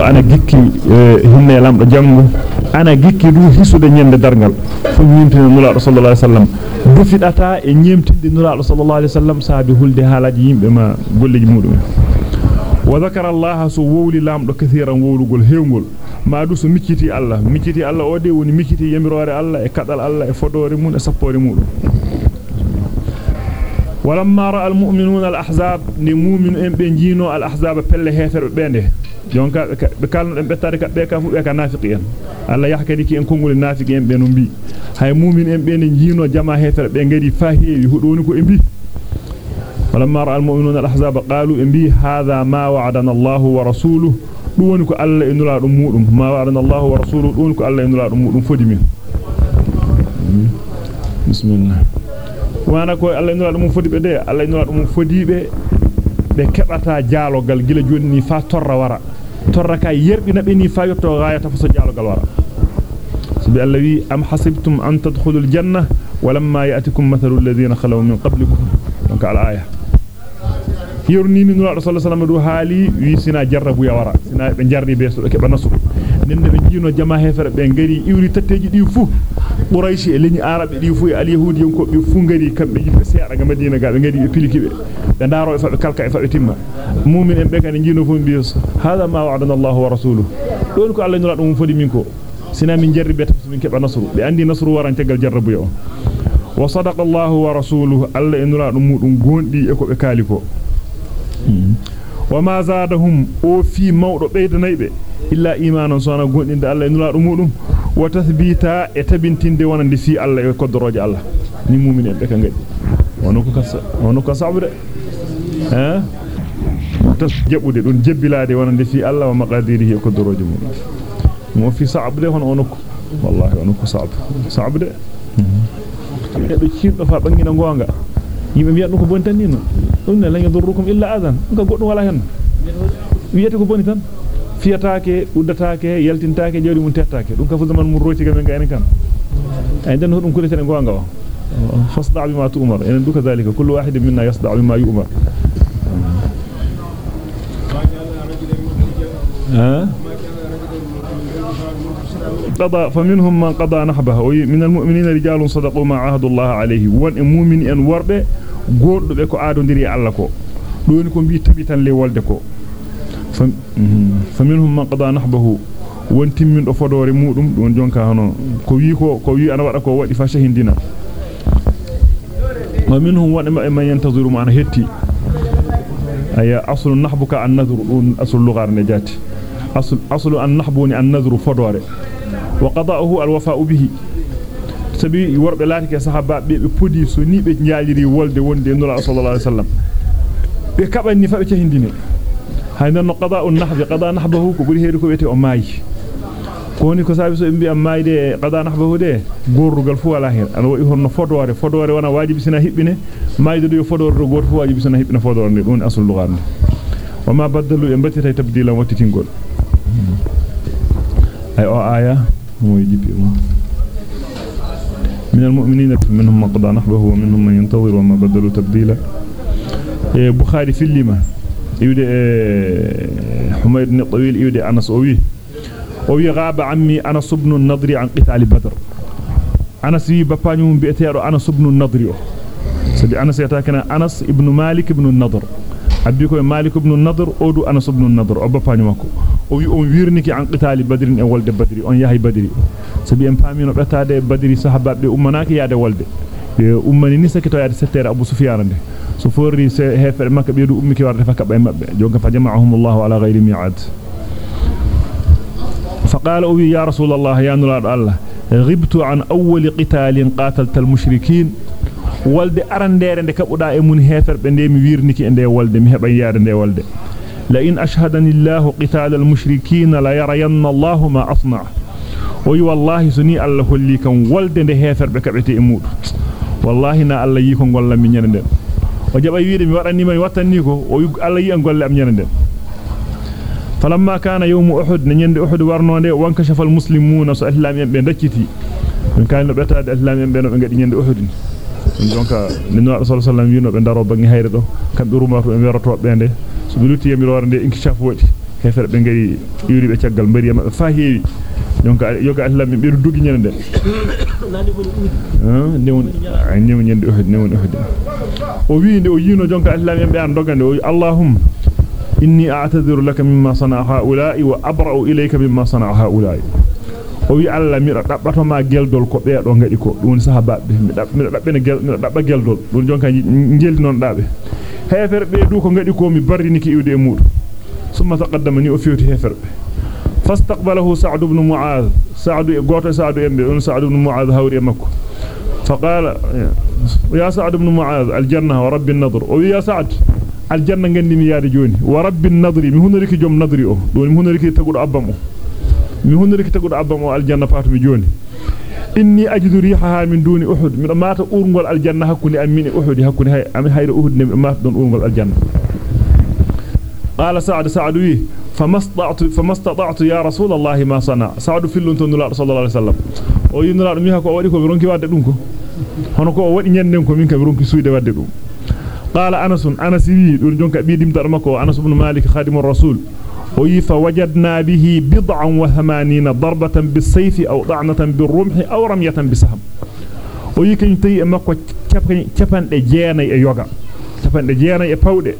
ana gikki hinne lamdo jango ana gikki du hisude nyende dargal fu nyimtina nulaado sallallahu alaihi wasallam du fidata e nyimtinde nulaado sallallahu alaihi wasallam saabi hulde halaji yimbe ma golleji mudum wa zakara allah su wowli lamdo kathiran wowlugol hewgol ma du so micciti allah micciti allah o de woni micciti yamirore allah e kadal allah e fodore mun e sappore mudum ولما راى المؤمنون الاحزاب ني مؤمن ان بي جينو الاحزاب بelle hefer bende jonka be kalno den bettade kabbe ka fu be ka nafiqi en alla yahkadi ki en kongol nafiqi en be no bi hay mu'min en be ne jino jama hefer be ngadi fa heewi hudoni ko e bi ولما راى المؤمنون الاحزاب قالوا ان بي هذا ما وعدنا الله ورسوله دون كو الله انلا دum mudum ما وعدنا الله ورسوله دون كو الله انلا dum mudum fodi min الله wana ko Allah inura dum fodi be de Allah inura dum fodibe be kebata jaalogal gila jonni fa torra wara torra ka yerbina be ni fa yotto gaayata fa so jaalogal wara am hasibtum an tadkhulul janna walamma ya'tikum mathalul ladhina khalaw min qablikum donc al aya yorni ni nura sallallahu alaihi wasallam du haali wi sina jarrabu ya wara sina be jarri be so keba nasu nende be jino jama hefere be ngari iwri tatteji di fu quraishi e leñi arabe di fu e al yahudi yon ko be fu ngari kambe jibe seeda ga madina ga be ngari be pilikibe be ndaro e fabbe kalka e fabbe timma mu'min en be kan jino fu biyo hada ma wa'adana allah wa rasuluhu don ko allah nura dum fodi min ko sina min jarri be tafu min keba nasru be andi nasru waran tegal jarrabu yo wa sadaqa allah wa rasuluhu allah enura dum mudum gondi e ko be kaliko وما زادهم أو في موضو بيدنايبه الا ايمانا سونا غوندinde Allah e nulaa dum mudum wa tathbita e tabintinde wonande fi Allah e koddoroje Allah ni mu'minen be ka ngadi wono ko kasa wono ko sabde eh tas jabude dun jebbilade wonande fi Allah wa maqadirihi e koddoroje mudum mo fi sabde hono onoko wallahi onoko sab sabde be ciindo fa bangina gonga yimbe biya dum ko bon tan ni no dum ne la yadurrukum illa adan nga goddum wala hen wiyete ko boni tan fiyataake uddataake yaltintaake jawdi mun tettaake dum ka fu zaman mun roti gamen gayni kan ay den dum kulete gonga o fasda bima tu'mar en duka zalika kullu wahidin minna yasda bima yu'mar قضى فمنهم من قضى نحبه ومن المؤمنين رجال صدقوا ما عهد الله عليه وان مؤمن ان وربه goddo be ko aadondiri Allah ko doni ko bi tabitan le wolde ko faminhum man qada nahbahu won timmin do fodore mudum don jonka hono ko wi ko ko wi ana wada ko wadi fa shahindina wa minhum wa man yantaziru ma ana hetti aya aslu nahbuka an nadhru aslu lugar najati aslu aslu an nahbuni an nadhru fodore wa qada'uhu al wafa'u bihi sabi worbe laati ke sahaba be be podi so ni be njaaliri wolde wonde nura sallallahu alaihi wasallam be kabani fa be hindine hayna no qada'un nahbi qada nahbahu ko buri heedi ko wete o maayi koni ko sabi so imbi am maayde qada nahbahu de gorrugal fu wala hen ana wa'i honno fodore fodore wana wajibi sina hibbine maayde do fodore do goto fu wajibi sina hibbine fodore de don asul lugarne wama baddalu e batita tabdilan wattitingol ay o aya moy jipi من المؤمنين منهم من قضى نحبه ومنهم من ينتظر وما بدلوا تبديلا بخاري في الليمة يودي حميد بن طويل يودي أنس أوي. أوي غاب عمي أنس بن النضر عن قتال بدر. أنس يي بابانيوم بيتيرو أنس بن النضر سبي أنس يتاكنا أنس ابن مالك بن النضر. أبيكو مالك بن النضر أودو أنس بن النضر. أو بابانيومكو أوي أون ويرنيكي عن قتال بدر ولد بدر أن يهي بدري sabi en paamino betade badiri sahababe ummanaki yaade wolde ummani ni abu sufyan de so se makka ummi ki warde fakka be mabbe fa ala mi'ad يا رسول الله يا نراد الله غبت عن أول قتال قاتلت المشركين ولد أرندير عندك أبدا إمون هيفر بندي ميرنيك عندي ولد مهبا ياد عندي ولد لئن أشهدني الله قتال المشركين لا يرين الله ما أصنع ni Allah holli kan wolde nde heferbe kabete e mudu wallahi na Allah yi ko gollam mi nyande o jaba wiide mi wadani mi wattanni ko o yi Allah yi an golle am nyande falamma kana yawm uhud ne nyande uhud warnode wanka shafal muslimuna so islamien be dacciti en kan no betade islamien be no be ngadi nyande uhud donc ne no rasul sallallahu alaihi wasallam daro bangi hayre do kambe rumato be werato be nde so bi lutti yamirore nde inkishaf wadi hefere be ngari yuri be ciagal bari mabbe fa heewi donc yoga Allah mi be dugi nyande ah newon ay newon nyande uhud newon uhud o wi nde o yino jonka Allah mi be an dogande o Allahumma inni a'tadhiru laka mimma sana'a ha'ula'i wa abra'u ilayka mimma sana'a ha'ula'i o wi Allah mi dabbato ma geldol ko be do ngadi ko dum sahabaabe mi dab mi gel mi dabba geldol dum jonka ngeldi non daabe hefer be du ko ngadi ko mi barrini ki iwde e mudu summa taqaddamani o fiwti hefer be فاستقبله سعد بن معاذ. سعد غوتو سعد امبي سعد بن معاذ هوري مكو فقال يا سعد بن معاذ الجنة ورب النظر. أو يا سعد الجنة غندي مي يادي جوني. ورب النظر مي هنريك جوم نظري أو. دون مي تغودو ابامو مي هنريك تغودو ابامو الجنة فاتو مي جوني. inni ajidu rihaha min duni uhud mi mata urngol aljanna hakkunde amini uhud hakkunde hay am hayre uhud ne mata don urngol aljanna qala sa'd sa'd wi فما يا رسول الله ما صنع. سعد في لونتون لا رسول الله صلى الله عليه وسلم. أو ينرا ميكو وادي كو وادي دونكو. قال أنس أنس بي دون جونكا بي ديمتا ماكو أنس بن مالك خادم الرسول. وي فوجدنا به بضعا و80 ضربة بالسيف أو ضعنة بالرمح أو رمية بسهم. وي كنتي ماكو تشابن دي جيناي يوغا تشابن دي جيناي باودي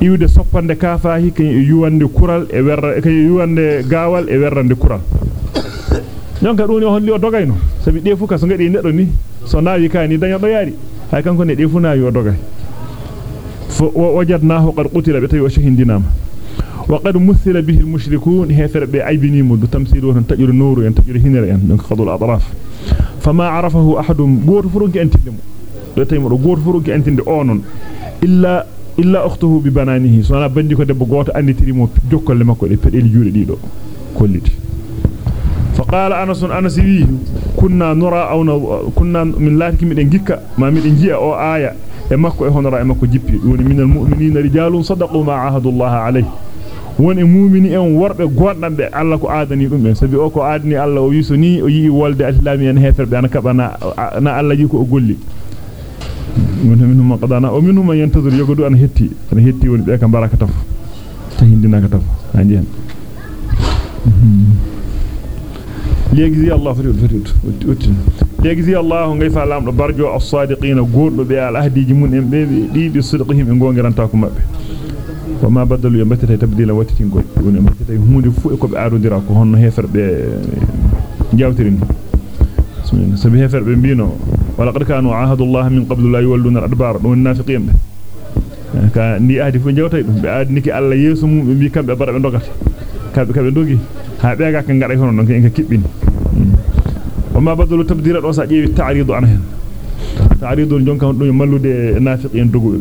iwde soppande kafahi kany yuwande kural e werra kany yuwande gaawal e werrande kural jonka doni holli o dogayno sabi defu ka so ngadi neddo ni so naawi kani daño do yaari hay kanko ne defu naawi o dogay fo wajadnahu qad qutila bi o shahindinama wa qad muthila bihi al mushrikun hefere be aybini mu du tamsilu tan tajuru nuru en tajuru hinere en donc khadul atraf fama arafahu ahadum goto furunki entinde mu do tawi mo do goto furunki entinde onon illa illa ukhtuhu bi bananihi sona bandi ko debbo goto anditiri mo jokkolle makko de pedeli juude dido kolliti فقال أنس أنس وي كنا نرى أو كنا من لاتك من جيكا ما من جيا أو آية إمكو إهون رأي إمكو جيبي وني من المؤمنين رجال صدقوا ما عاهدوا الله عليه woni mu'mini en worbe goddanbe Allah ko aadani dum ben sabi o ko aadani Allah o wiso ni o yi wolde islami en heferbe an kabana na Allah yi ko o golli ومنهم من قضانا ومنهم من ينتظر يقعد أن هتي أن هتي ونبيك بركة تف تهندنا كتف عندي ليجزي الله فريد فريد ليجزي الله غيف علام برجو الصادقين غورdo be al ahdiji mun en be di bi sidqihim en gongiranta ko mabbe وما بدلوا يمبتتا تبديلا واتتين woni mabbe hunde fu e ko be aadodira ko honno heferbe jawtirini bismillah sabi heferbe mbino ولقد كانوا عاهد الله من قبل لا يولون الأدبار. والنافقين به. كني أهدف من جوتي بأدنك ألا يسم بكم أبرع من دوغات كم دوغي هذا يقع أن يعرفون أنك إنك كبين وما بدل تبديل الأوساء جيب التعريض عنه. تعريض الجنك أنه يملو دي نافقين دوغو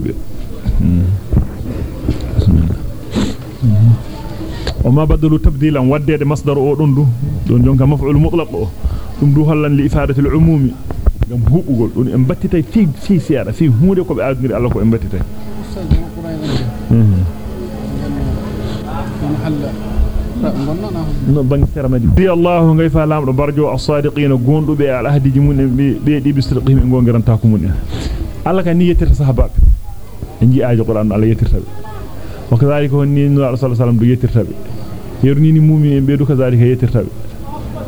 وما بدل تبديلا ودي مصدر أو دون دون جنك مفعول مطلق دون دوها لإفادة العمومي gam hubugol don en battitay fi fi siara fi hunde ko be adniri Allah ko en battitay no bangi seramadi bi Allah ngay fa lamdo barjo as-sadiqin gondube al ahdiji mun be di bisriqihim en gongiranta ko mun Allah kan ni yettirta sahababe en ji aajo Qur'an Allah yettirta be wa kadhalika honni no Allah sallallahu alaihi wasallam do yettirta be yernini mu'minin be do kadhalika yettirta be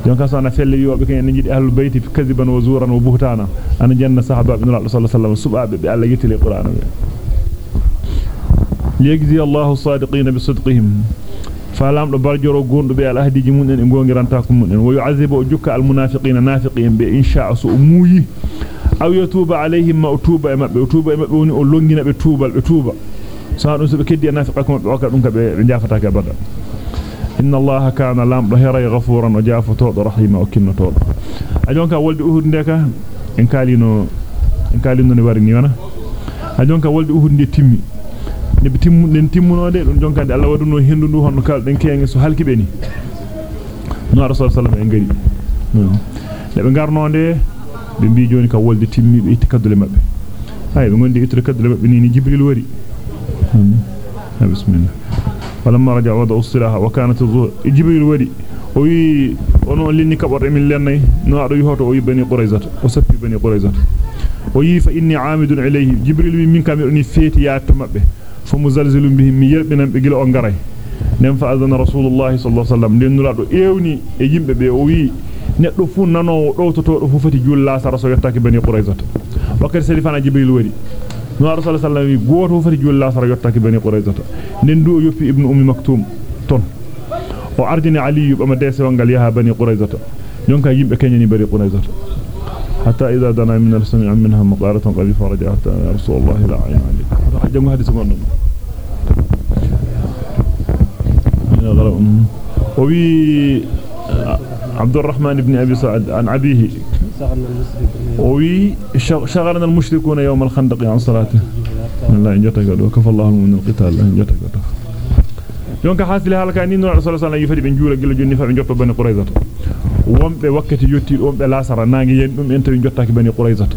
jonka sana felle yobe ken en jidi ahlul bayti kadiban wa zuran wa buhtana ana janna sahaba ibn Allah sallallahu alaihi wasallam subabe be Allah yitile qur'an be liyajzi Allahu sadiqina bi sidqihim falam do barjoro gondo be al ahdiji mun en gongiranta ko mun en wa yu'azibu jukka al munafiqina nafiqin be insha su umuyi aw yatuba alaihim ma utuba e mabbe utuba e mabbe woni o longina be tubal be tuba sa dum so be keddi nafiqa ko be wakka dum ka be jafata ka bada إن الله كان لام ظهيرا غفورا وجاف تود رحيما وكن تود أجونك ولد أهود ندك إن كالينو إن كالينو نبارني وأنا أجونك ولد أهود ندي تيمي نبي تيم nen timmuno de don jonka de Allah waduno hendu ndu honno kal den keengi so halki beni no rasul sallallahu alaihi wasallam de be mbi joni ka wolde timmi be itti kadule mabbe hay be gondi itti kadule mabbe ni jibril wari bismillah فلما رجع وضع الصلاة وكانت جبريل ودي وي o sappi bani quraizat o yi fa inni aamidun ilayhi jibril wi min kam ni feti yaata mabbe fa muzalzilun bihim mi yerbinam be gila o ngaray nem fa azana rasulullah sallallahu alaihi wasallam den nula do ewni e yimbe be o wi neddo fu nano dowtoto do fu fati julla sara so yottaki bani quraizata wakati salifana jibril wari رسول الله وي غوتو فري جول لاصر يوتاكي بني قريظه نندو يوبي ابن ام مكتوم تون أو اردني علي بما ديسو غال يها بني قريظه نونكا ييمبي كنيني بري قريظه حتى اذا دنا من السمع منها مقاره قبي فرجعت رسول الله لا عين عليك حجم حديث من نون وي عبد الرحمن بن ابي سعد عن ابيه سعد المصري وي شغلنا المشركون يوم الخندق عن صلاته. لا انجتك وكف الله من القتال لا انجتك دونك حاصل هذا كان نور الرسول صلى الله عليه وسلم يفدي بن جوني فابن جوب بن قريزه ومبه وقت يوتي ومبه لاسر نانغي ين دوم أنت جوتاكي بن قريزه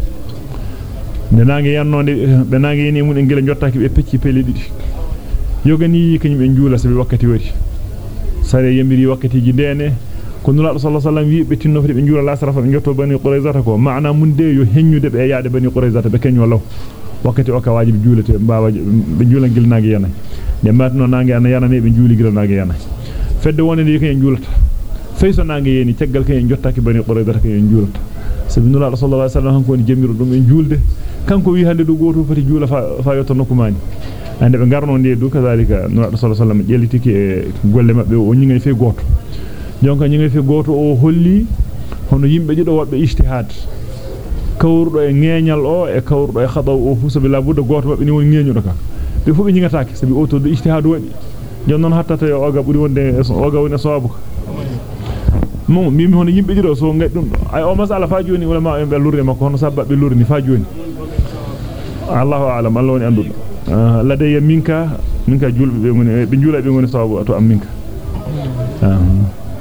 نانغي ينوندي بنانغي ني مون انجل جوتاكي بي بيتي بيلي دي. يوغني كني بن جولا سبي وقت يوري. ساري يمري وقت يجي دينه. Ko nula sallallahu alaihi wasallam wi be tinno be juula lasara fa be jotto bani quraizata ko maana mun de yo henyude be yaade bani quraizata be kenyo law wakkati o ka wajibi juulete mbaawa be juulan gil nangi yanay de matno nangi ana yana be juuli gila nangi yana fedde wonde ko en juulata feyso nangi yeni ceggal kay en jottaki bani qurayda kay en juulata sabi nula sallallahu alaihi wasallam hanko ni jemiro dum en juulde kanko wi hande do goto fati juula fa fa yotto nokumani ande be garno ndi du kazalika nula sallallahu alaihi wasallam jellitiki e golle mabbe o nyingay fe goto jonka nyingay fe goto o holli hono yimbe jido wabbe ijtihad kawrudo e ngeñal o e kawrudo e khadaw o fu sabi labudde goto mabbe ni woni ngeñudo ka be fu be nyingataake sabi o to do ijtihad wadi jonnon hatta to oga buri wonde oga woni sawabu mo mimi hono yimbe diro so ngay dum ay o masala fa joni wala ma be lurde makko hono sabba be lurni fa joni Allahu a'lam Allah woni andu ladayya minka minka julbe be ngoni be jula be ngoni sawabu to am minka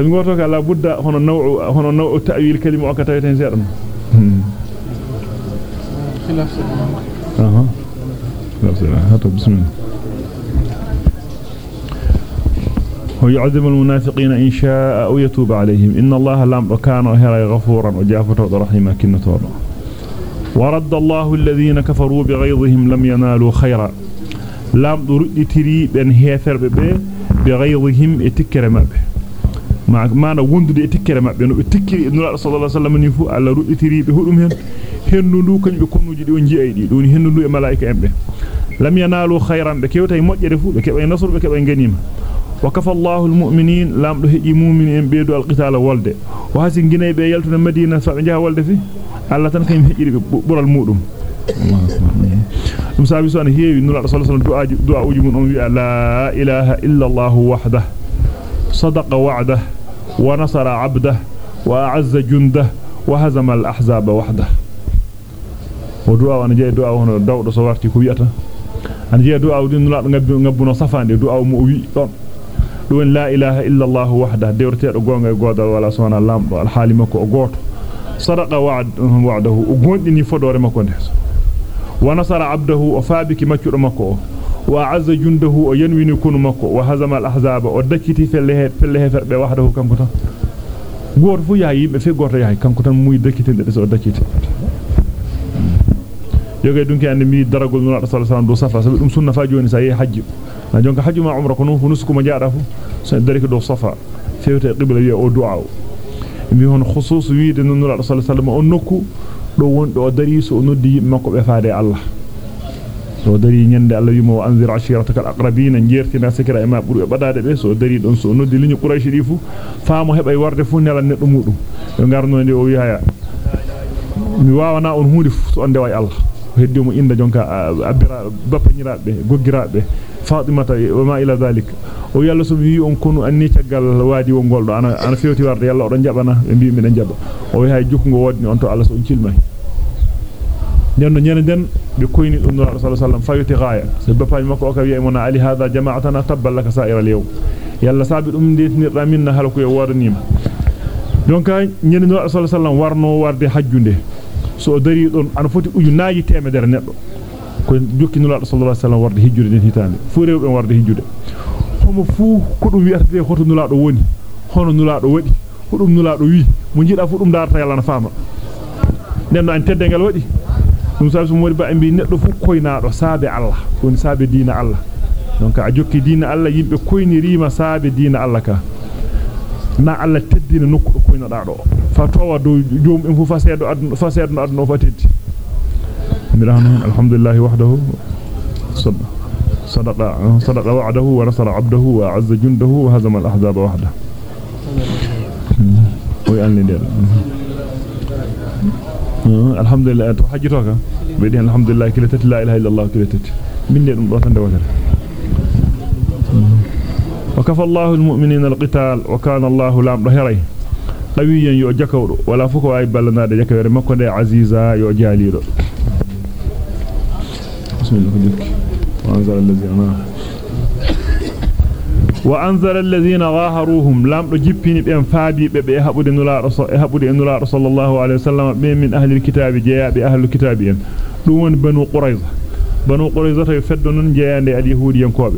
hal goto ka la budda hono naw'u hono naw'u ta'wil kalima o kata ten sedan khilaf aha khilaf bismillah ويعذب المنافقين إن شاء أو يتوب عليهم. إن الله لم كان هرى غفورا وجافة رحيما كنتورا ورد الله الذين كفروا بغيظهم لم ينالوا خيرا. لم رد تري بن هيفر بغيظهم اتكر مبه. ما ما وندد اتكر مبه no tikkiri ibn rasul sallallahu alaihi wasallam ni fu alla ruddi tiri be hudum hen hennundu kanybe konnuji di on jiaydi doni hennundu e malaika embe lam yanalu khayran be kewtay mojjere fu be kebay nasr be kebay ganima وكفى الله المؤمنين لام دو هجي مؤمنين بيدو القتال ولد وهاسي غيناي بي يالتو مدينه فا جاه ولد في الله تان كايم هجي بورال مودum dum sabi so an heewi rasul sallallahu alaihi wasallam du'a uji mun on wi la ilaha illa allah wahdah sadaqa wa'dah ونصر عبده وأعز جنده وهزم الأحزاب وحده. ودعا وأنا جاء دعا وأنا دعو صورتي كويتا أنا جاء دعا ودين الله نقبنا صفا دعا ومؤوي دون لا إله إلا الله وحده. ديرتير قوانا قوانا ولا سوانا اللام الحالي مكو قوانا صدق وعد وعده. وقوانا نفضوا رمكو نحسن ونصر عبده وفابك مكو رمكو وعز جنده وينوي نكون مكو وهزم الأحزاب ودكتي في الله في الله في الله وحده كم كتن. غور في ياي في غور ياي كم كتن يعني مي دكتي ندرس ودكتي يوجد دونك أن مي درجة من الله صلى الله عليه وسلم دوسافة سبب سنة فاجون سعي حج. ما حج ما عمرك نوف نسك ما جاره سندرك دوسافة في قبل يا أدعاء مي خصوص ويد أن الله صلى الله عليه وسلم أنكو لو وندو دريس أنو مكو بفاري الله. So dari nyande Allah yimo wa anzir ashiratakal aqrabina jertina sikra e ma buru e badade be so dari don so noddi liñu quraish di fu faamo hebay warde fu nelal neddo mudum be garno ndi o wi haya mi wawana on huudi fu so ande way Allah heddi mo inda jonka abira bapanyirabe goggirabe fatimata wa ma ila zalik o yalla so wi on konu anni tagal wadi won goldo ana ana fewti warde yalla odon jabana be bi mi den jaba o wi hay jukko wodni on to Allah so on cilmay den no nyene den be koyni dum no alaihi wasallam fayuti gaaya so bapay makko o ka wi mon ali hada jama'atana tabbal laka sa'ira al-yawm yalla sabi dum dentinirda minna halako e wodanima donc nyeni no alaihi wasallam warno warde hajjunde so dari don an foti ujunaaji temedere neddo ko jokkinula sallallahu alaihi wasallam warde hijjude den hitande fu rewbe warde hijjude homo fu ko dum wi'ata de hoto nulaado woni hono nulaado wadi hudum nulaado wi mo jida fu dum darta yalla na faama nenno an teddengal wadi dum sabi modi ba ambi neddo fu koynaado saabe Allah woni saabe diina Allah donc a jokki diina Allah yimbe koynirima saabe diina Allah ka na Allah teddina nokku do koynoda do fa towa do joom en fu fasedo adno fasedo adno fa teddi mirahnu alhamdulillah wahdahu صدق صدق وعده ونصر عبده وأعز جنده وهزم الأحزاب وحده ويعني دير الحمد لله تو حجتوك بيدي الحمد لله كلتت لا إله إلا الله من دي دum do tan de water وكفى الله المؤمنين القتال وكان الله لام دهري قويا يو ولا فكو اي بلناده جكوره مكو de عزيزا يو بسم الله وأنزل الذين وأنزل الذين ظاهروهم لم يجبن بأن فابي بأحبود النلار صلى الله عليه وسلم من أهل الكتاب جاء بأهل الكتاب دون بنو قريزة بنو قريزة يفدنون جاءا لأليهود ينكوب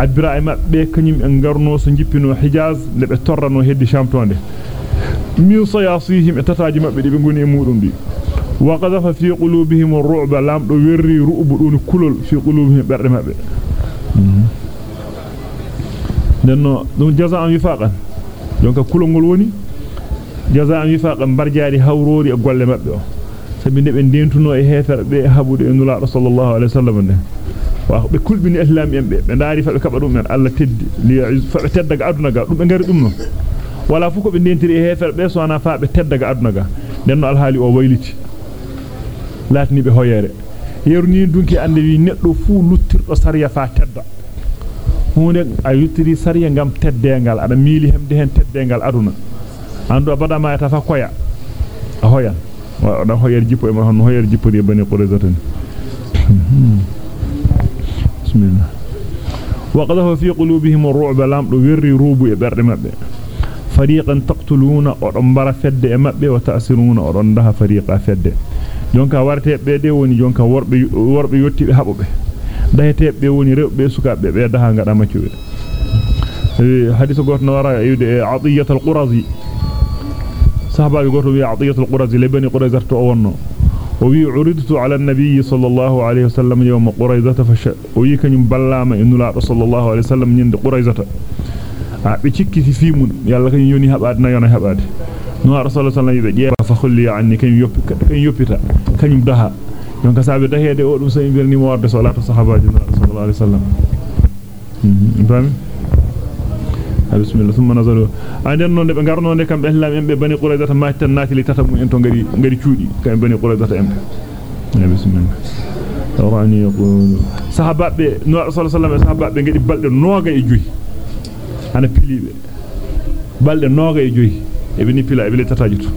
عبراء ما بيكنهم أنقرنوا سنجبنوا حجاز لبترنوا هيد شامتون من صياصيهم اتتاج ما بيقنون يمورون دي وقذف في قلوبهم الرعب لم يري رؤب كل في قلوبهم برمابه. De e nenno dum jazaan wifaqan donc kulongol woni jazaan wifaqan barjaari hawrori e golle mabbe o sabi ne be dentuno e hefer be habude e nulaa sallallahu alaihi wasallam ne wa be kulbini islam en be be daari fa be kaba dum en alla teddi li fa be teddaga aduna ga dum be ngari dum non wala fu ko be dentiri e hefer be so ana fa be teddaga aduna ga denno alhaali o wayliti latni be hoyere yerni dunki ande wi neddo fu luttirdo sariya fa tedda hunde a yuttiri sariya ngam teddengal ada miili hemde hen teddengal aduna andu abada ma ta fa koya a hoyan wa da hoyer jippo e ma hon hoyer jippo de bani qurayzatan bismillah wa qadafa fi qulubihim ar-ru'b lam do wirri rubu e berde mabbe fariqan taqtuluna o don bara fedde e mabbe wa ta'siruna o don daha fariqa fedde jonka warte be de woni jonka worbe worbe yottibe habobe dayetebe woni rewbe sukabe be daha ngada maccube hadith goto no wara yude atiyat al-qurazi sahaba goto wi atiyat al-qurazi le bani qurayza to wonno o wi uridtu ala an-nabiy sallallahu alayhi wasallam yawm quraizata fa o wi kanyum ballama inula sallallahu alayhi wasallam nyinde quraizata a be cikki fi mun yalla kanyum yoni habade na yona habade no rasulullah sallallahu alayhi wasallam jeeba fa khulli anni kanyum yoppi kanyum yoppita kanyum daha donc saabe dahede o dum sey berni mo warde salatu sahabaji sallallahu alaihi wasallam fami bismillah thumma nazalu anden non de be garno de kambe islam en be bani qurayza ma tan nati li tatamu en to ngari ngari cuudi kambe bani qurayza en bismillah tawani yaqulu sahababe no sallallahu alaihi wasallam sahababe ngadi balde noga e joyi ana pilibe balde noga e joyi e be ni pila e be tataji to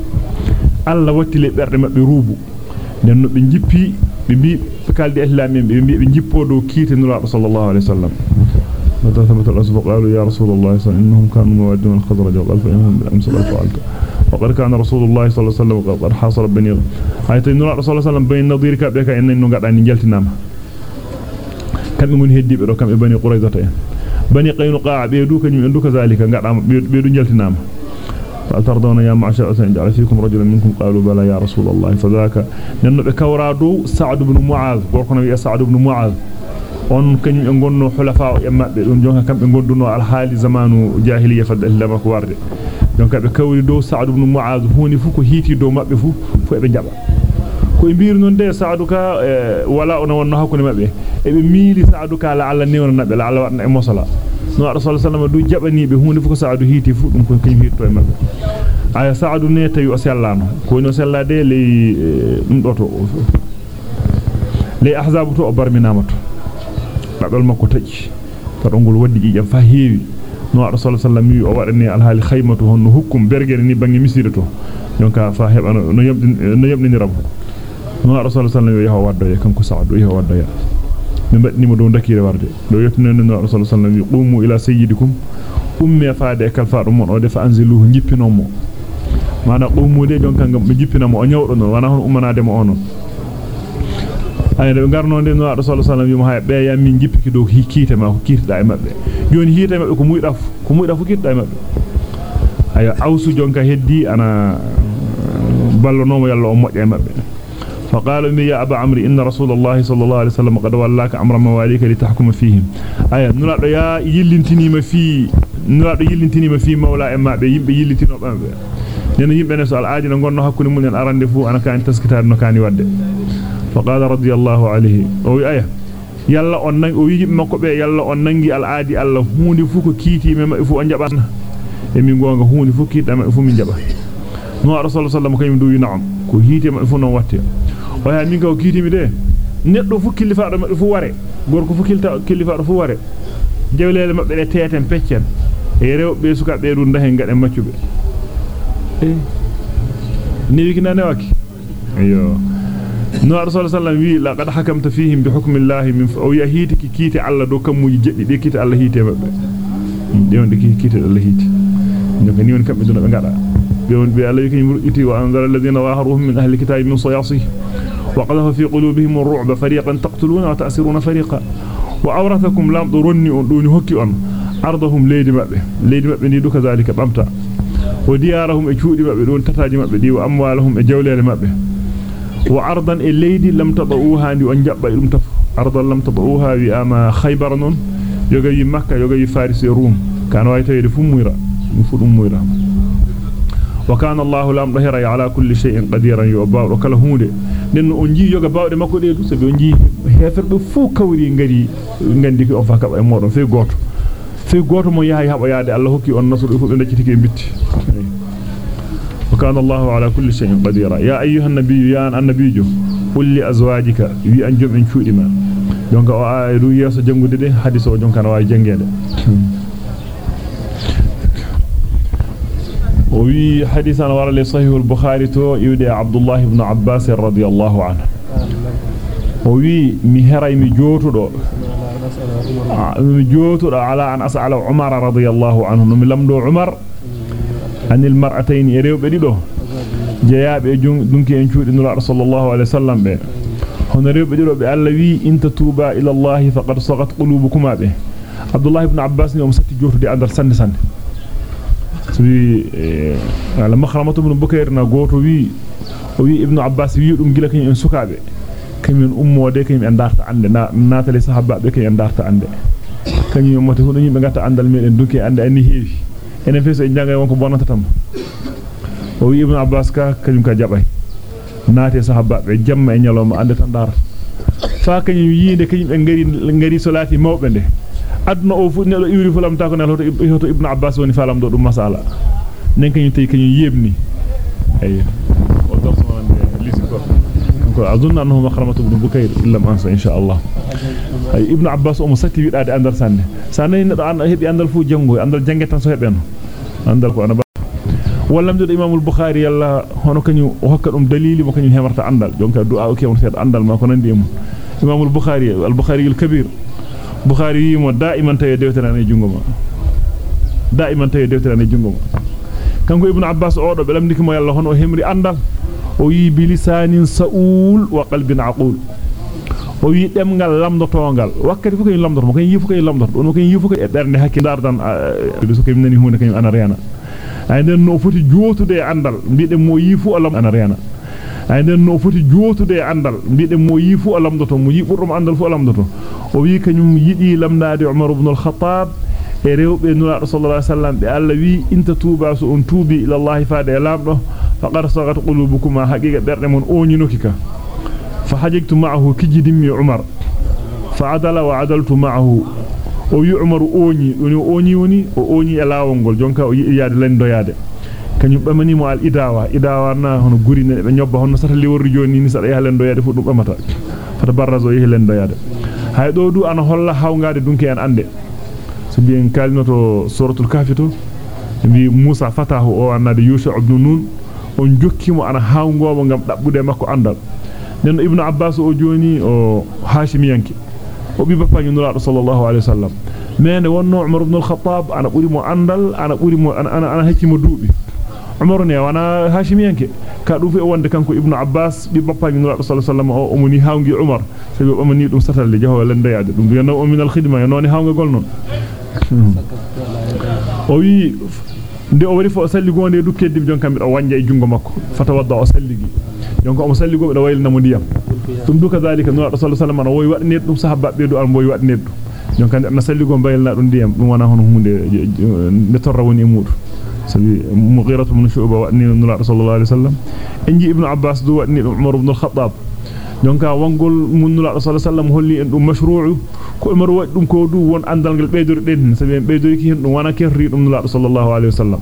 alla watti le berde mabbe rubu den no be jippi be bi be kaldi islam en be bi be jippo do kiite nura sallallahu alaihi wasallam متى ثبت الأسبق قالوا يا رسول الله صلى إنهم كانوا موادون الخضرج وقال فإنهم بالأمس قد فعلت وقد كان رسول الله صلى الله عليه وسلم قد حاصر بني حيث إن رسول الله صلى الله عليه وسلم بين نظيرك بك إن إنه قد أن جلتنا كم من هدي بيرو كم بني قريظة بني قينقاع بيدو كن يندو كذلك قد بيدو جلتنا فهل ترضون يا معشر أن جعل فيكم رجلا منكم قالوا بلى يا رسول الله فذاك لأنه بكورادو سعد بن معاذ وقنا يا سعد بن معاذ on kanyum e gonno hulafa e mabbe don jonka kambe gonduno al hali zamanu jahiliya fadda lama ko warde jonka be kawri do sa'd ibn mu'adh huni fu ko hiti do mabbe fu fu e be jaba ko e biir non de sa'd ka wala ona wonno hakkunde mabbe e be miili sa'd ka la alla newna nabbe la alla wadna e mosala no rasul sallallahu du jabani be hunde fu ko sa'd hiti fu dum ko kanyum hitto e mabbe aya sa'd ne tawi o sellano ko no sellade le dum do to le ahzabu to o barminama to babal makko taji tadongol waddi jijam fa heewi no rasul sallallahu alaihi o wadani alhali khaymatu honno hukkum bergere ni bangi misira to donka fa heba no yobdi no yobdi ni rabu no rasul sallallahu alaihi wasallam yaho waddo e kanko saadu yaho waddo ya do dakire warde do yottinene no rasul sallallahu alaihi wasallam qumu ila sayyidikum umme faade kal faado mon o defa anziluhu jippinomo mana qumude don kangam be jippinamo o nyawdo non wana hon ummanade mo onon ay de garno de no rasul sallallahu alaihi wasallam be yam min jippiki do kiite ma ko kiitda e mabbe joni hiite mabbe ko muyda fu ko muyda fu kiitda e mabbe ay awsu jonka heddi ana ballonomo yalla o modde e mabbe فقال لي يا أبا عمري إن رسول الله صلى الله عليه وسلم قد ولاك أمر مواليك لتحكم فيهم. أي نرى يا يلنتني ما في نرى يلنتني ما في مولا إما بيب يلنتني ما في لأن يب أنا سأل عادي نقول نحن كل من أرند فو أنا كان تسكت هذا كان يود فقال رضي الله عليه. أو أية يلا أنني أو يجيب ما كبر يلا أنني العادي الله. هوني فو كيتي مما فو أنجبنا إمين قوانا هوني فو كيتي مما فو من جبه. نوع رسول الله صلى الله عليه وسلم كان يدوي؟ نعم. كهيتي مما فو نواتي. O ya min ga o kiiti mi de neddo fu kilifaado mabbe fu ware gorko fu kilta kilifaado fu ware jewlele mabbe de teten peccen e rewbe suka be dun dahe ngade maccube eh ni wikina ne waki ayo no rasul sallallahu wi laqad hakamta fihim bi hukmi allah min aw yahitiki kiti alla do kamuji jeddi de kiti alla hite mabbe de on de kiti alla hite nyaka ni won kambe duna be ngada yiki muriti wa anzala alladhina zaharuhum min ahli kitabi min sayasi وقذف في قلوبهم الرعب فريقا تقتلون وتأسرون فريقا. وأورثكم لام درني دون هكي أن أرضهم ليد مبه ليد مبه دي كذلك بأمتا. وديارهم اجودي مبه دون تتاجي مبه دي وأموالهم اجولي مبه وعرضا الليد لم تضعوها دي أنجب إلم تف. أرضا لم تضعوها بأما خيبر نون. مكة يغي فارس روم. كانوا يتيري فمويرا مفضل مويرا وكان الله لام ظهر على كل شيء قديرا يوبا وكل on ji yoga bawde makko de sabi on ji heferbe fu kawri ngari ngandi ko on fa kaba e modon fe goto fe goto mo yahay haba yaade Allah hokki on nasru fu be daccitike bitti وكان الله على كل شيء قديرا يا ايها النبي يا النبي قل لازواجك وي ان جوم en cuudima donc o ayru yeso jangude de hadith o jonkan way jangede وي حديثا ورا لصحيح البخاري تو يودي عبد الله بن عباس رضي الله عنه. وي مي هراي مي جوتو دو. مي جوتو دو على أن أسأل عمر رضي الله عنه. من لم دو عمر أن المرأتين يريو بدي دو. جيابي جون دونكي إن تشودي نولا صلى الله عليه وسلم به هن ريو بدي دو بي الله وي انت توبا إلى الله فقد صغت قلوبكما به عبد الله بن عباس يوم ستي دي أندر سند سند na goto wi o wi ibnu abbas wi dum gila kany en sukaabe kamen ummode kany en darta ande na natale sahabaabe kany en darta ande kany mota fu yimbe gatta andal meden duke ande anni heewi enen feso e jangay wonko bonata tam o wi ibnu abbas ka kanyum ka jabay naate sahabaabe jamma e nyaloma ande tan dar fa kany yiinde kany en ngari ngari solati mawbe de aduna o fu nelo iwri fulam ta ko nelo to ibnu abbas woni falam do dum masala nen kany tay kany yebni ay o darso wonde lisi ko ko azunna annahu makhramatu ibn bukayr illa ma ansa insha Allah ay ibnu abbas o mo satti widade andal sande sanay nedo an hebi andal fu jango andal jangetan so hebeno andal ko ana walla mdo imam al-bukhari yalla hono kanyu o hokka dum dalili mo kanyu hemarta andal jonka du'a o kewon sed andal ma ko nandi mum imam al-bukhari al-bukhari al-kabir bukhari mo da'iman tay dewterane jungo ma da'iman tay dewterane jungo ma kanko ibnu abbas o do be lamdiki mo yalla hono hemri andal o yi bilisanin saul wa qalbin aqul o wi demgal lamdotongal wakkati fu kay lamdoto mo kay yifu kay lamdoto don mo kay yifu kay e bernde hakki dardan so kay nani hunde kay ana reena ay den no foti jotude andal biide mo yifu alam ana reena ay den no foti jotude andal biide mo yifu alamdoto mo yiburdum andal fu alamdoto o wi kanyum yidi lamnaade umar ibn al-khattab e rewbe nura sallallahu alaihi wasallam be alla wi inta tuba so on tubi ila allah faade lamdo faqad sagat qulubukuma haqiqa berde mon onyinoki ka فحججت معه كجدمي عمر فعدل وعدلت معه o wi Umar oñi oni oñi woni o oñi e laawol gol jonka o yi yaade len doyaade kanyum bamani mo al idawa idawa na hono guri ne be nyobba hono sata liworri joni ni sada yahlen doyaade fu dum bamata fata barrazo yahlen doyaade hay do du ana holla hawngade dunki en ande so bien kalnoto suratul kafito bi Musa fatahu o annade Yusha ibn Nun on jokkimo ana hawngomo ngam dabbude makko andal nen ibnu abbas o joni o hashimiyanki o bi bappa ñu nulaado sallallahu alaihi wasallam mene wonno Umar ibn al-Khattab ana buri mo andal ana buri mo ana ana hakkimo duubi Umar ne wana hashimiyanke ka du fi wonde kanko ibnu Abbas bi bappa min Rasul sallallahu alaihi wasallam o omuni hawngi Umar sabi o omani dum satalle jaho lende yaade dum biya naw min al-khidma noni hawnga gol non o wi nde o wari fo salli gonde du keddi jon kam do wanja e jungo makko fata wadda o salligi donc o salli go be do waylna mo ndiyam dum du kazalika no Rasul sallallahu alaihi wasallam o wi wadne dum sahabba be do al moy wadne dum donc ande na salli go baylna dum ndiyam dum wana hono hunde ne torra woni e mudu مغيرة بن شعبة وأني من الله صلى الله عليه وسلم. إنجي ابن عباس دو وأني عمر بن الخطاب. دونك وانقول من الله صلى الله عليه وسلم هو اللي إنه مشروع. كل مرة وقتهم كودو وان عندنا قل بيدور دين. سبي بيدور كيهن وأنا كهري من الله صلى الله عليه وسلم.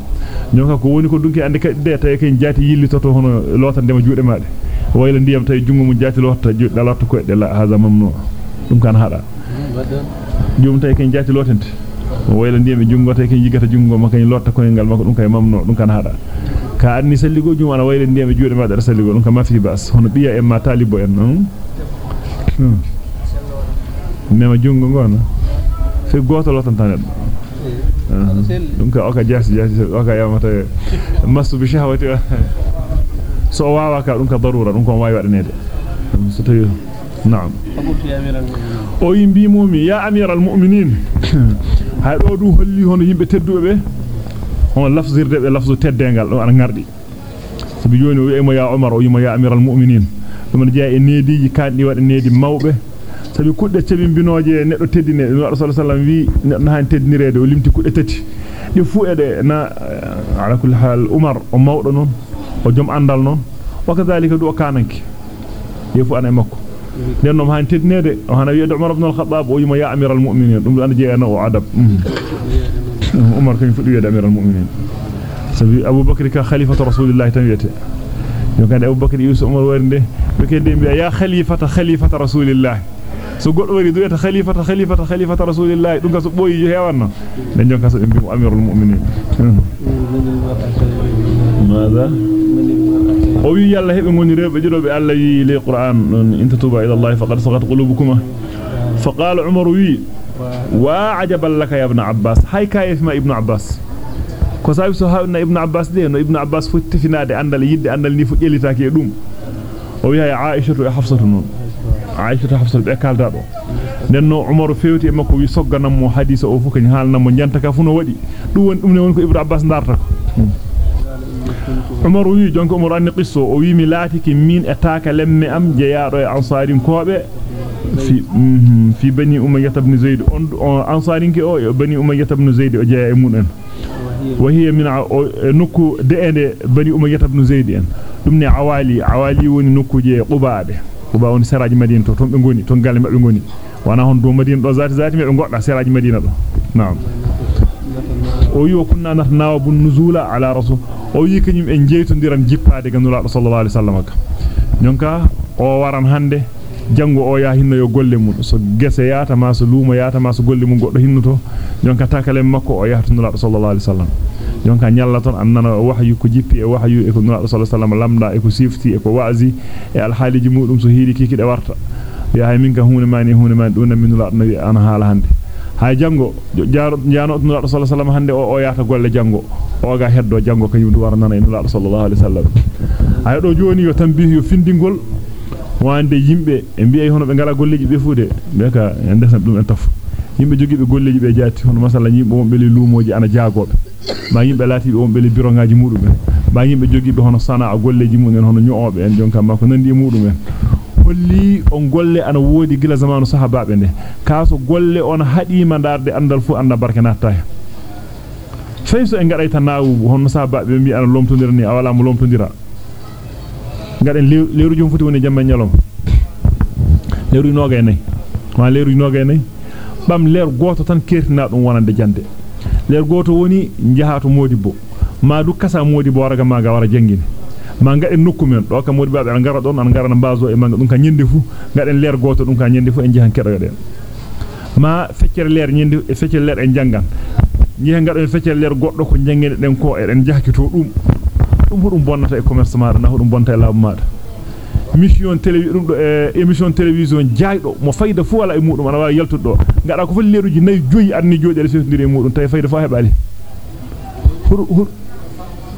دونك كوني كودو كي عندك ديتا يكين جاتي يلي تطو هنا لوطا ديما جود مال ويلا ديام تاي جمع من جاتي لوطا جود لوطا كويت لا هذا ممنوع. دونك كان هذا جمع تاي كين جاتي لوطا wayla ndiyam e jungo tay ken yigata jungo ma ken lotta ko ngal mako dum kay mamnu dum kan hada ka anni salligo jum ana wayla ndiyam e juude maade salligo dum ka ma fi bas hono biya e ma talibo en non mema jungo ngona fe goto lotan tan dum ka oka jasi jasi oka yamata masu bi shahawati so wawa ka dum ka darura dum ko wawi wadanede so tawi na'am o yimbi mumi ya amiral mu'minin hay do du holli hono yimbe teddube on lafzirde be lafzu teddengal do ana ngardi sabi joni o wi'emo ya umar o yimo ya amiral mu'minin dum jeya e neediji kandi wada needi mawbe sabi kudde cebimbinoje neddo teddine no rasul sallallahu alaihi wasallam wi neddo han teddinirede o limti kudde tati di fu ede na ala kulli hal umar o mawdo non o jom andal non wa kadhalika du kananki di fu ana makko لأنه ما أنت نادي وأنا يد عمر بن الخطاب ويما يا أمير المؤمنين. دم أنا جاي أنا وعدب عمر كان يفتي يد أمير المؤمنين. سبي أبو بكر كان خليفة رسول الله تنبيته. يوم كان أبو بكر يوسف عمر ويرنده بكدين يا خليفة خليفة رسول الله. سقول ويرد يا خليفة خليفة خليفة رسول الله. دم كسب بوي جه وأنا. لأن يوم كسب أمير المؤمنين. ماذا؟ وي يالا هبي موني ريبي جيرو بي الله يي لي قران انت توبا إلى الله فقد سقط قلوبكما فقال عمر وي واعجب لك يا ابن عباس هاي كيف ما ابن عباس كوساب سو هاونا ابن عباس دي انه ابن عباس فتفناده اندال يدي اندال ني فو جليتاكي دوم أو وي هي عائشه وحفصه نون عائشه وحفصه بكال دادو نن عمر فيوتي مكو وي سوغنامو حديث أو فو كني حالنامو نانتكا فنو وادي دوم ون دوم نون ابن عباس دارتكو umar wi jonko umar anni qisso o wi mi laatiki min e taaka lemme am jeyaado e ansarin koobe fi fi bani umayyah ibn zaid on ansarin ke o bani umayyah ibn zaid o jeya e mun en وهي من نكو دende bani umayyah ibn zaid en dum ne awali awali woni nokkuje qubaabe quba woni seraji madina to ton be ngoni ton galle mabbe ngoni wana hon do madina do zati do na'am o kunna natnawa bun nuzula ala rasul o yi kanyum en jeytondiran jippaade ganula sallallahu alaihi wasallam ka nyonka o waran hande jango o ya hinno yo golle mun so gese yaata ma so luuma yaata ma so golle mun goddo hinnuto jonka takale makko o yahta nula sallallahu alaihi wasallam jonka nyalla ton annana wahyu ko jippi e wahyu e ko nula sallallahu alaihi wasallam lamda e ko sifti e ko waazi e al haliji mudum so hiiri kiki de warta ya hay minka hunde mani hunde mani dun min nula nabi ana hala hande hay jango jaaro jaano nula sallallahu alaihi wasallam hande o o yahta golle jango o ga heddo jango kanyum du warnana e nula sallallahu alaihi wasallam hay do joni yo tambihi yo findingol wande yimbe e bi'ay hono be ngala golleji be fuude be ka en desan dum en taf yimbe jogibe golleji be jaati hono masala yimbe won be le lumoji ana jaagobe ba yimbe laati be won be le birongaaji mudum en ba yimbe jogibe hono sana a golleji mun en hono nyoobe en jonka makko nandi mudum en holli on golle ana wodi gila zamanu sahabaabe nde kaaso golle on hadima darde andal fu anda barke natta fayso en gadayta naawu hono sahabaabe be mbi ana lomtondira ni awala mo lomtondira gaden leeru jom foti woni jamma nyalom leeru noga nay ma leeru noga nay bam leer goto tan kertina dum wonande jande leer goto woni jahato modibbo ma du kasa modibbo waraga maga wara jangine ma gaden nokku men do ka modibbo be ngara don an ngara na bazo e manga dum ka nyende fu gaden leer goto dum ka nyende fu en jahan kedo den ma feccere leer nyende e feccere leer en jangan nyi ngado feccere leer goddo ko jangene den ko e en jahkito dum dum hudum bonnata e commerce maada na hudum bonta e laabu maada mission télé dum do émission télévision jaaydo mo fayda fu wala e mudum ana waawi yaltudo ngada ko fu leeruji nay joyi anni joodi ala sefndiri e mudum tay fayda fa hebali hur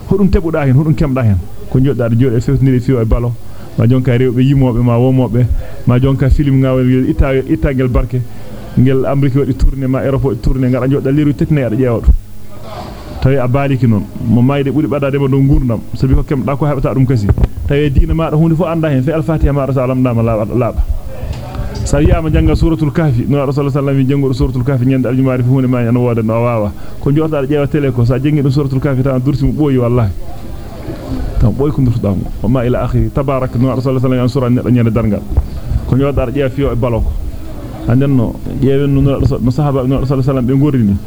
hudum tebuda hen hudum kemda hen ko jodda joodi e sefndiri fi e balo ma jonka rewbe yimobe ma womobe ma jonka film ngawel itta itta gel barke ngel amriki wadi tourner ma aéroport tourner ngada jodda leeru tekne ada jeewado tawi a baliki non mo mayde buri badade mo do gurdam sabi ko kemda ko hebata dum kasi tawi diina ma do hunde fu anda hen fi al-fatiha ma rasul dama laaba sa yama janga suratul kahfi no rasul sallallahu alaihi wasallam suratul kahfi nyande aljumari fu hunde ma an woda no wawa ko jorda jeewa tele ko sa jengi dum suratul kahfi tan durti mo boyi wallahi tan boy ko durtu dam o ma ila akhiri tabarak no rasul sallallahu alaihi wasallam sura nyande dargal ko jorda jeewa fiyo e baloko anden no jeewen no no sahaba no rasul sallallahu alaihi wasallam be gordini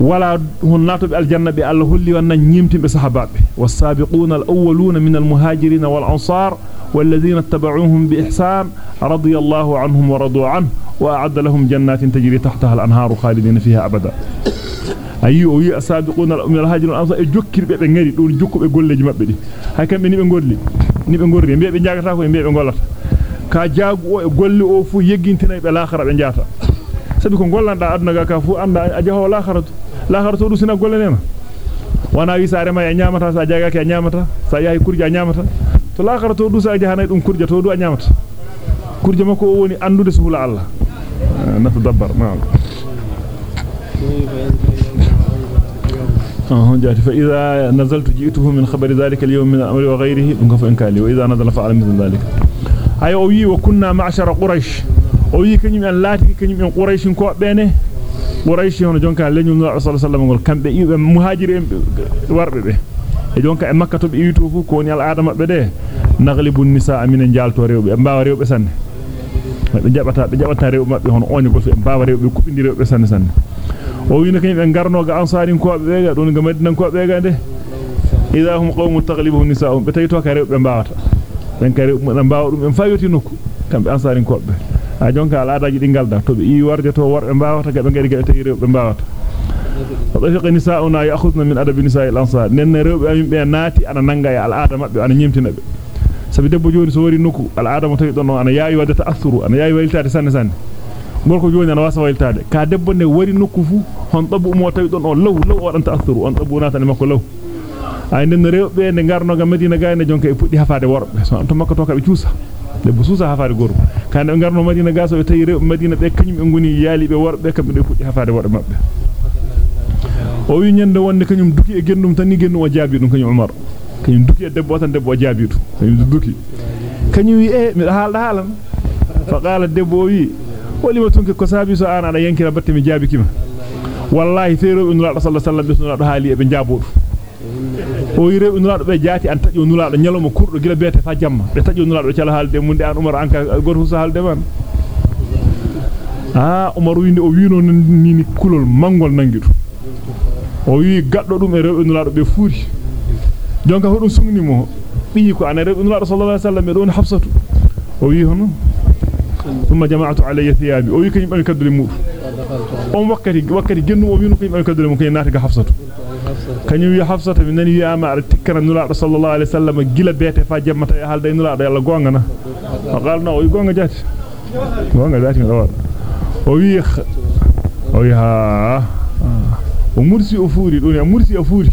ولا هنات بالجنة بالله هلي وننيمت بصحابه والسابقون الأولون من المهاجرين والأنصار والذين اتبعوهم بإحسان رضي الله عنهم ورضوا عنه وأعد لهم جنات تجري تحتها الأنهار خالدين فيها أبدا أي أي السابقون من المهاجرين والأنصار جوكر بيغاري دون جوكو be golleji mabbe di hay kambe ni be golli ni be gorri be be jagata ko be be golata ka jaagu o e golli o fu yeggintina be laakhara be jaata sabi ko gollanda aduna ga ka fu anda a jaho laakhiratu lahar to dusina golle nema wana wi saare ma ya nyamata sa jagake ya nyamata sa yahi kurja nyamata to lahar to dusa jahanay dum kurja to du a nyamata kurja mako woni andude suhula Allah natu dabbar na'am آه، هون جاءت. فإذا نزلت جئته من خبر ذلك اليوم من الأمر وغيره نقف إنكالي وإذا نزل فعل مثل ذلك. أي أوي وكنا معشر قريش. أوي كنيم اللاتي كنيم قريش كوأ بينه. قريش هون جون كان لن ينظر صلى الله عليه وسلم يقول كان بإيو مهاجرين ورد به جون كان مكة بإيوته كوني الآدم بده نغلب النساء من انجال توريو بي وريو بسنه جابتا جابتا ريو مبي أوني بسنه بابا ريو بي كوبين بسنه سنه o wina kany be garno ga ansarin ko be ga don ga madinan ko be ga de idha hum qawmun taglibu nisaa'um be tayto ka rewbe baawata ben ka rewbe dum baawa dum en fayoti nokku kambe ansarin ko be a jonka alaadaji di galda to be yi warde to worbe baawata gabe ngari gabe tayi rewbe baawata tafiqa nisaa'una ya'khudna min adabi nisa'i al-ansar nen rewbe amin be naati ana nanga ya al-aada mabbe ana nyimtina be sabi debbo joni so wari nokku al-aada mo tawi don ana yaayi wadde ta'assuru ana yaayi wayltaade sanne sanne gorko joni ana wasa wayltaade ka debbo ne wari nokku fu hon tabu mo tawi don o law law o dan ta'assuru on tabu nata ne makko law ay nen rewbe ne garno ga medina gaane jonka e puddi hafaade worbe so to makko to ka be ciusa debbo suusa hafaade gorko kande be garno madina gaso be tayi rew madina be kanyum be ngoni yaali be worbe kambe be puddi hafaade worbe mabbe o wi nyande wonde kanyum duki e gendum tan ni gendum o jaabi dum kanyum umar kanyum duki e debbo tan debbo o jaabi dum kanyum duki kanyum wi e mi haalda haalan fa qala debbo wi woli tunke ko saabi so ana ada yankira batte mi jaabi kima wallahi feero ibn sallallahu alaihi wasallam bisno do haali e be jaabodu o yire nulaado be jaati an tajo nulaado nyaloma kurdo gila beete fa jamma be tajo nulaado cala haalde munde an umar anka goto fu haalde man ah umar windi o wiino ni ni kulol mangol nangidu o wi gaddo dum e rewbe nulaado be fuuri jonka hodum sungni mo bi ko an rewbe nulaado sallallahu alaihi wasallam don hafsatu o wi hono thumma jama'atu alayya thiyabi o wi kanyum be kaddule mudu on wakkati wakkati gennu o wiino kanyum be kaddule mo kany naati ga hafsatu kanyum wi hafsata min nani wi'ama ar tikkana nulaado sallallahu alaihi wasallam gila beete fa jammata e halde nulaado yalla gonga na o qalna o gonga jati gonga jati mi rawat o wi o wi ha o mursi o fuuri doni o mursi o fuuri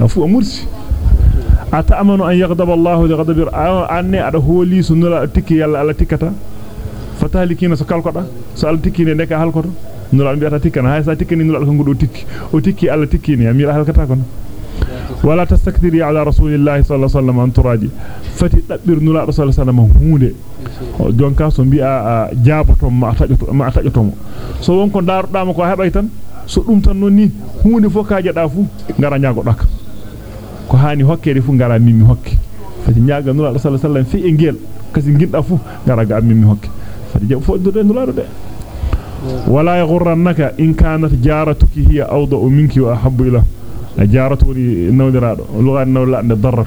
afu o mursi ata amanu an yaghdab Allah li ghadabi anni ada holi sunula tikki yalla tikkata fatalikina so kalkoda so ala tikkine deka halkoto nulal biata tikkana hay sa tikkani nulal ko ngudo tikki o tikki alla tikkini ya mira halkata kono wala tastakthiri ala rasulillahi sallallahu alaihi wasallam an turaji fati dabbir rasul sallallahu alaihi hunde o jonka so bi'a jaaboto ma tajoto ma tajoto so wonko darudama ko hebay tan so dum tan non ni hunde fo ka jada fu ngara nyaago dak ko hani hokkede fu ngara mimmi hokke fati nyaaga rasul sallallahu alaihi wasallam fi e ngel kasi ginda fu ngara ga mimmi hokke فجاءوا فودن دولار ده. ولا يغرنك إن كانت جارتك هي أوضع منك وأحب إلى. جارتك نودرادو لغة نولا ضرر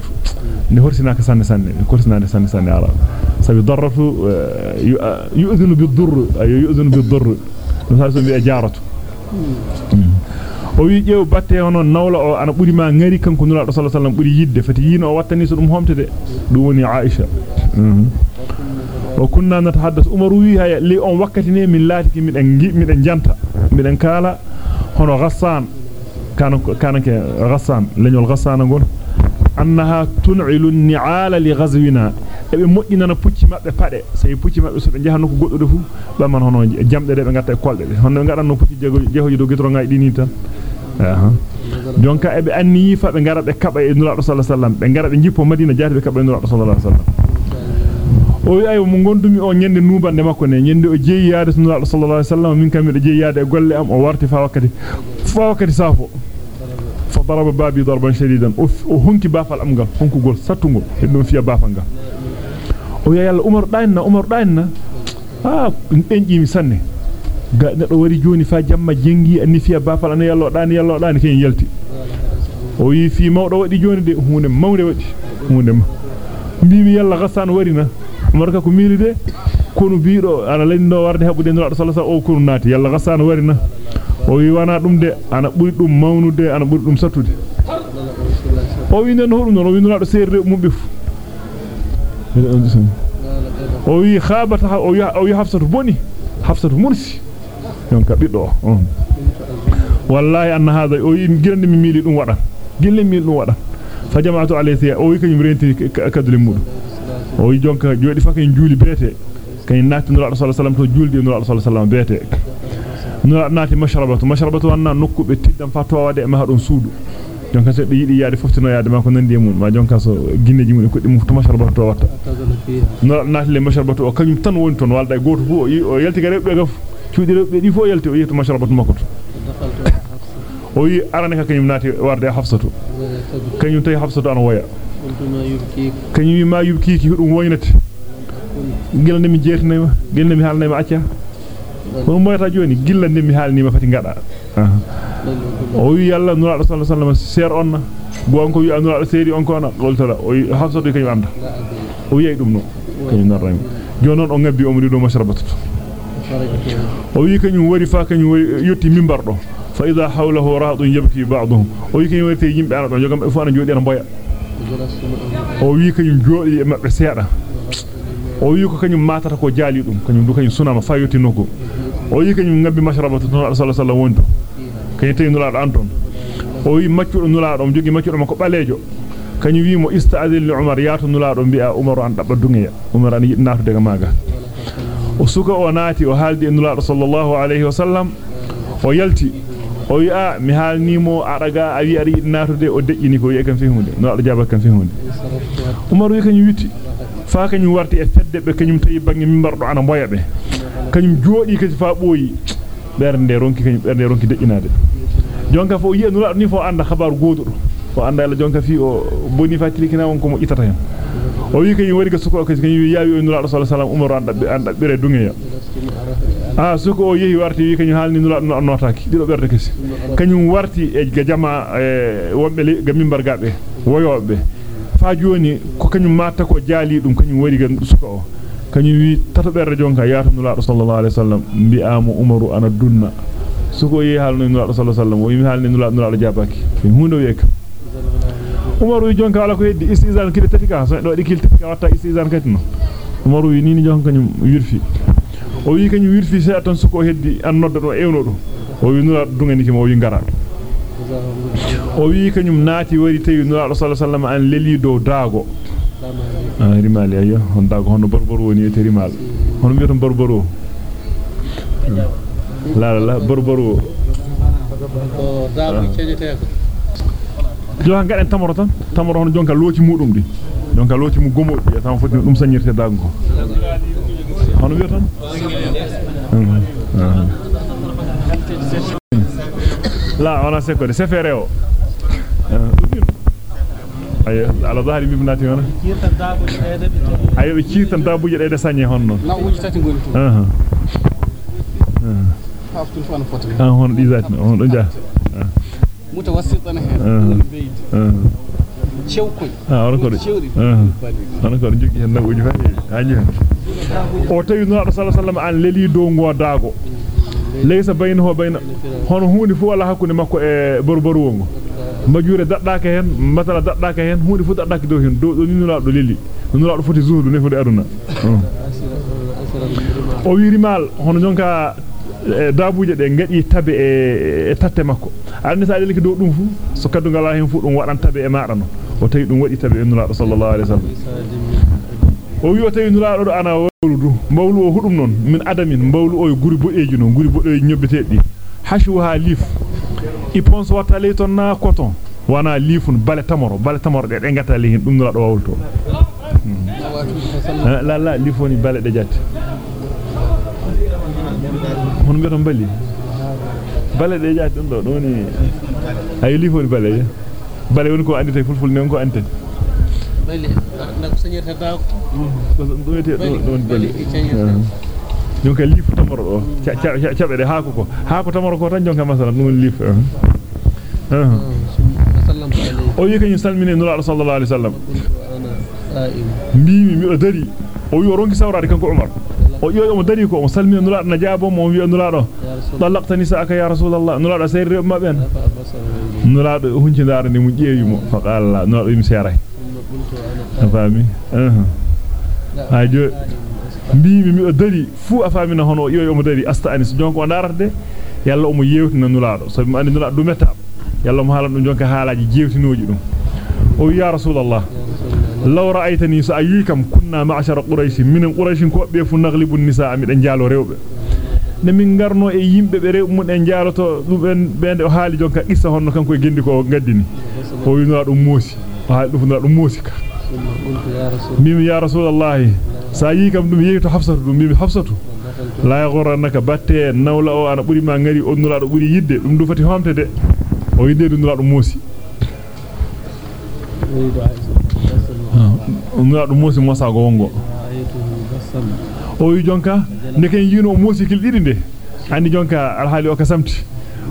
ني هرسناك سن. سن كرسنا سن سن على سبي ضرر آه، يؤذن بالضر. اي يؤذن بالضر. مثلا سبي جارتك. oy jew batte onon nawla o ana buri ma ngari kanko nula do sallallahu alaihi wasallam buri yidde fati yino wattani so dum homtede dum woni aisha uhm mm on wakkati ne min laatiki miden miden janta miden kala hono ghassan kan kan ke ghassan leñol ghassan gon annaha tun'ilu ni'ala li ghazwina ebe moddinana pucci mabbe pade sey pucci mabbe so be jahanno ko goddo fu baman hono jamde de be gatta e kolde de hono ngadanno pucci jego jehoji do gitro ngay dini tan aha jonka ebe anni fa be ngara be kaba e nura sallallahu alaihi wasallam be ngara be jippo madina jaati be kaba e nura sallallahu alaihi wasallam o wi ayo mo gondumi o nyende nubande makko ne nyende o jeeyi yaade nura sallallahu alaihi wasallam min kam be jeeyi yaade e golle am o warti fa wakkati fa wakkati safo فضرب بابي ضربا شديدا وهنكي بافال امغال هنكو ساتونغو hedum fiya bafanga o ya yalla umar dainna umar dainna ha denjimi sanne ga neddo wari joni fa jamma jengi anni fiya bafal an yallo dani yallo dani ken yalti o yi fi mawdo wadi joni de hunde mawde wadi hunde mbimi yalla gassan warina umar ka ko miiri de kono biido ana lendo warde habude no sallallahu alaihi o kono nati yalla gassan warina o wi wana dum de ana buri dum mawnude ana buri dum satude o wi nen hodum non o wi nulaado seerde mumbe fu o wi khabata o wi o wi hafsatu boni hafsatu mursi donc biddo on wallahi anna hada o wi gilande mi miili dum wada gille mi dum wada fa jama'atu alayhi o wi kanyum renti kadule mudum o wi jonka jodi fa kany juuli bete kany naati sallallahu alaihi wasallam to juulde nulaado sallallahu alaihi wasallam bete naati mashrabatu mashrabatu wanna nokkube tiddam fa towade ma hadon suudu jonka se be yidi yaade foftino yaade ma ko nandi mun ma jonka so ginneji mun ko dum to mashrabatu to watta no naati le mashrabatu o kanyum tan woni ton walda goto fu o yalti gare be gaf cuudi rewbe di fu yalti o yeto mashrabatu makko o yi arane ka kanyum naati warde hafsatu kanyum tay hafsatu an waya kanyum ma yubkiki dum woynati gilande mi jeertinayma gilande mi halnayma acca ko moyata joni gillande mi halnima fati ngada o wi yalla nura sallallahu alaihi wasallam ser onna gonko wi anura seri on kona goltala o hafsatu kany anda o wi dum no kany narrami jonon o ngabbi o muri do mashrabatu o wi kany wari fa kany yotti mimbar do fa idha hawlahu ra'dun yabki ba'dhum o wi kany wari yimbe ana do jogam fu ana jodi ana boya o wi kany jodi e mabbe seeda o wi ko kanyum matata ko jaali dum kanyum du kanyum sunama fa yotti noko o wi kanyum ngabbi mashrabatu sallallahu alaihi wasallam wonto kany tay nulaado anton o wi maccudo nulaado mo jogi maccudo makko balejo kanyum wi mo ista'adil li umar yaatu nulaado bi'a umar an dabba dungiya umar an yidnaatu daga maga o suka o naati o haldi e nulaado sallallahu alaihi wasallam o yalti o wi a mi halnimo adaga a wi ari yidnaatude o dejjini ko wi kan fi hunde nulaado jaba kan fi hunde umar wi kanyum witti fa kanyum warti e fedde be kanyum tayi bangi mimbardo ana boya be kanyum joodi kati fa boyi bernde ronki kanyum bernde ronki dejjinaade jonka fo yi nula ni fo anda khabar godudo fo anda la jonka fi o boni fa tilikina won ko mo hen o wi kanyum wari ga suko kanyum wi yaawi o nula sallallahu alaihi wasallam umar anda bire dungeya ah suko o yehi warti wi kanyum halni no notaki dido berde kesi kanyum warti e ga e wombe ga mimbar woyobe fa joni ko kanyum matta ko jaali dum kanyum wari gan suka o kanyum wi tato berre jonka yaatu nula sallallahu alaihi wasallam bi'amu umaru ana dunna suko yi halno nula sallallahu alaihi wasallam o yimi halni nula nula jabaki hundo weka umaru wi jonka wala ko heddi istizan kide tatika so do di kilti ka watta istizan katino umaru wi nini jonka kanyum wirfi o wi kanyum wirfi se tan suko heddi an noddo do ewno do o wi nula dungani ki mo wi ngara o wi kanyum naati wari tawi nura sallallahu alaihi wasallam an leli do daago ah rimali ayo hon daago hono borboro woni e rimal hono mi ton borboro la la borboro ko daago ceñete ko jo han gaden tamoro tan tamoro hono jonka looti mudum di jonka looti mu gomodi e tan foti dum sañirte daago hono wi tan لا أنا سكر سفريو ay ala zahiri mibnati wana ay be ciitan dabuje de sañe honno na uji tati ngoni to aha haftul fana foti ah hon di zati hon do ja mutawassitan hen beyd cew koy ah on ko ah on ko jogi hen nabuji fa haji hen o tawi no sallallahu alaihi wasallam an leli do ngodago laysa baynahu bayna hono hunde fu wala hakkunde makko e borboru wongo majure daddaka hen matala daddaka hen hunde fu daddaka do hen do do ninula do leli nulado foti zuhudu nefude aduna o wi rimal hono jonka daabuje de ngadi tabe e tatte makko andi sa deliki do dum fu so kaddu ngala hen fu dum wadan tabe e maada no o tawi dum wadi tabe e nulado sallallahu alaihi wasallam o wi o tawi nulado do ana wawludu mawlu o hudum non min adamin mawlu o guri bodeji no guri bodeji nyobbetedi hashuha lif ipons watta ley ton na coton wana lifun bale tamoro bale tamoro de de ngata li hen dum nulado wawlto la la lifoni bale de jatte hono mbiyato balli bale de jaati dum do doni ay lifoni bale bale woni ko andi tay fulful ne ko ante jonka lifu tamoro do cabe de haako ko haako tamoro ko tan jonka masala dum lif o yi kany salmine nura sallallahu alaihi wasallam mimi mi o dari o o ronki sawraade kanko umar o yoyo mo dari ko o salmina nula na jaabo mo wi nula do talaqtani sa'aka ya rasulullah nula do sayri ma ben nula do hunci ndara ni mu jeewi mo fa qala nula do mi seray afami eh ajo mbimi mi o dari fu afamina hono yoyo mo dari asta anis jonko ndarade yalla o mo yewtina nula do sabi mo andi nula do metta yalla mo halan dum jonka halaji jewtinoji dum o ya rasulullah law ra'aytani sa'ayikam kunna ma'shara quraish min quraish ko be fu naglibu nisaa mi den jaalo rewbe ne min garno e yimbe be rew mun en jaaloto dum ben bende o haali jonka qissa honno kanko e gendi ko gaddini o yino dum moosi o haali dum dum moosi ka mimi ya rasulullah sa'ayikam dum yeeto hafsatu dum mimi hafsatu la yaghurannaka batte nawla o ana buri ma ngari on nula do buri yidde dum du fati homte de o yidde dum nula dum moosi nula dum mosi mosa go wongo o wi jonka ndeken yino mosi kil didi de andi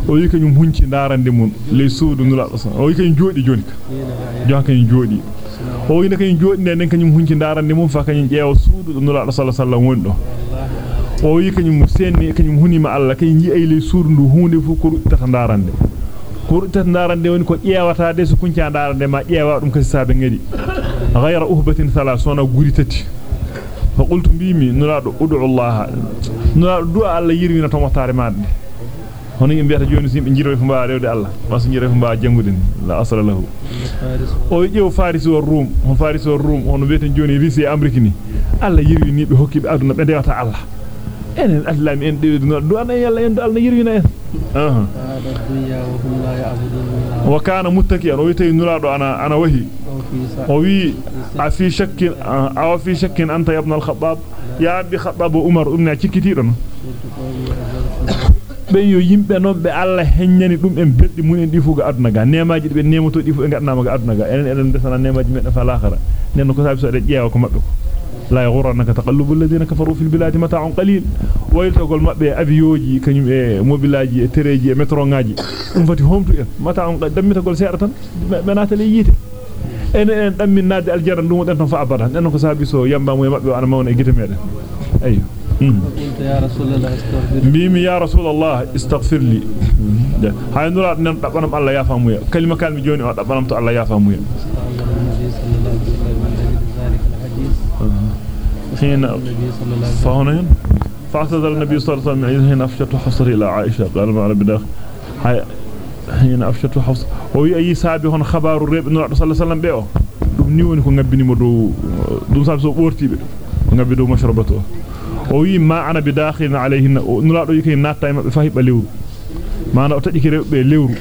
o yi kanyum hunci darande mun le suudu nula o yi kañum joodi joni ka. Jonka kañum joodi o yi kañum joodi ne nden kañum hunci darande mun fa kañum jeewa suudu do nula sallallahu alaihi wasallam woni do o yi wi kañum senni kañum hunima alla kañum yi ay le suudu ndu hunde fu ko ruttata darande ko ruttata darande woni ko jeewata de su kunca darande ma jeewa dum kasi saabe ngadi ghayra uhbatin thalathona guri tati. Fa qultu bimi nula do ud'u allah nula do alla yirwina to moftare maade hono yimbe biyata joni simbe jiro fu mbaa rewde Allah mas jiro fu mbaa jangude la asala lahu o jew faris o rum hon faris o rum hono beten joni risi amriki ni Allah yirwini be hokkibe aduna be dewata Allah enen aslami en dewi do ana yalla en do Allah yirwina en aha wa kana muttakiyan o yitay nurado ana ana wahi o wi afi shakkin aw fi shakkin anta ibn al-khattab ya bi khattab umar umna cikiti don be yo yimbe non be Allah henyani dum en beddi mun en difu ga aduna ga nemaji be nemoto difu e gadnama ga aduna ga enen enen desana nemaji medda fa lakhara nen ko sabi so de jeewa ko mabbe ko la yaghurannaka taqallubu alladhina kafaru fil biladi mata'un qalil waytogol mabbe avioji kanyum e mobilaji e tereji e metro ngaji dum fati homtu en mata'un dammitagol seeda tan menata le yite en en dammin nadde aljanna dum den tan fa abada nen ko sabi so yamba mo mabbe ana mawna e gite meden ayyo يا رسول الله استغفر بيمي يا رسول الله استغفر لي. هاي نورا نن دبانم الله يا فامويا كلمة كلمه جوني أو دبانم تو الله يا فامويا حين فهنا فأعتذر النبي صلى الله عليه وسلم حين أفشت حفصه إلى عائشة. قال ما ربي داخل هاي حين أفشت wi ayi saabi hon khabaru rebe no sallallahu alaihi wasallam be o dum ni woni ko ngabbini mo do dum saabi so bortibe ngabbi do mashrabato bi dakhilin alayhin nulaado yike natta e mabbe fahiba lewru mana o tajiki rewbe lewru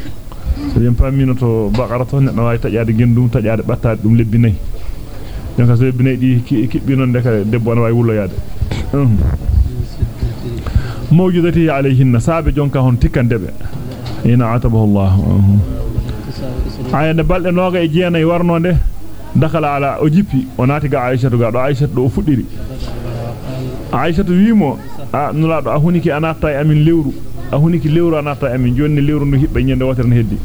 so yam pamino to baqara to neddo way tajade gendum tajade battaade dum lebbi nay donc so lebbi nay di kibbi non de ka debbo na way wuloyaade mawjudati alayhin sabe jonka hon tikkandebe ina atabahu allah ayande balde noga e jeenay warnonde dakhala ala o jippi o naati ga aisha ga do aisha do fuddiri aisha wiimo a nulaado a huniki anata e amin lewru a huniki lewru anata e amin jonni lewru ndu hibbe nyande wotere ne heddi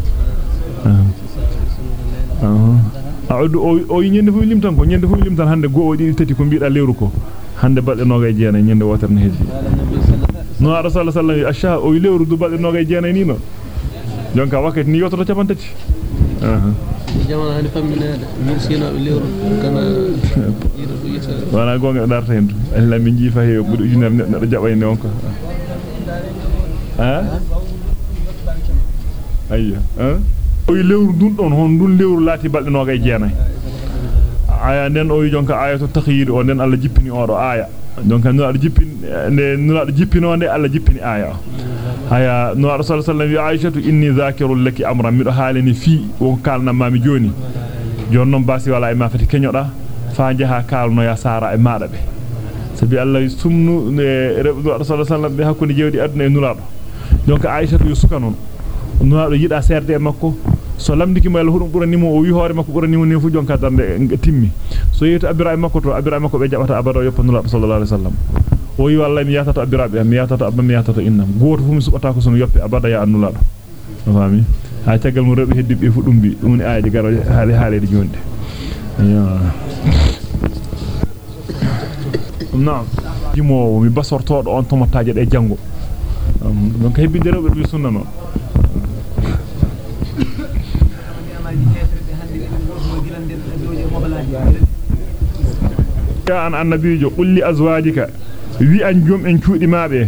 a o o nyande fu limtan ko nyande fu limtan hande go o didi tati ko biida lewru ko hande balde noga e jeenay nyande wotere ne heddi no rasul sallallahu alaihi wasallam asha o lewru du balde noga e jeenay ni no jonka wakati ni yoto capantati aha jamana famminede min sino lewru kana wala gonga darta hen Allah min jifa he budu ujunar neddo jabay ne on ko ha ayya ha o lewru dun don hon dun lewru lati balde nogay jeenay aya nden o jonka ayatu taqyid o nden Allah jippini o do aya donc ado jippini no ado jippinonde Allah jippini aya o haya no rasul sallallahu alaihi aishatu inni zakirul laki amran mido halini fi won kalna mami joni jonnon basi wala e ma fati kenyoda fa jaha kalno ya sara e maada be sabi Allah sumnu ne rebdu rasul sallallahu be hakkunde jewdi aduna e nulado donc aishatu yusuka non nulado yida serde e makko so lamdiki mo Allah hudum buranimo o wi hoore makko buranimo ne fu jonka darde timmi so yeto abira e makko to abira e makko be jabata abado yoppa nulado sallallahu alaihi wasallam o wi wallahi mi yatato abirabe mi yatato abba mi yatato innam goto fu mi subata ko sono yoppe abada ya annulado fami ha tagal mo rebi heddi be fu dum bi dum ni aaji garo haali haaleede jonde naam jimo mi basortodo on tomotaje de jango donc hebbinde rewbe be sunna non an annabijo qul li azwajika wi an jom en cuudi maabe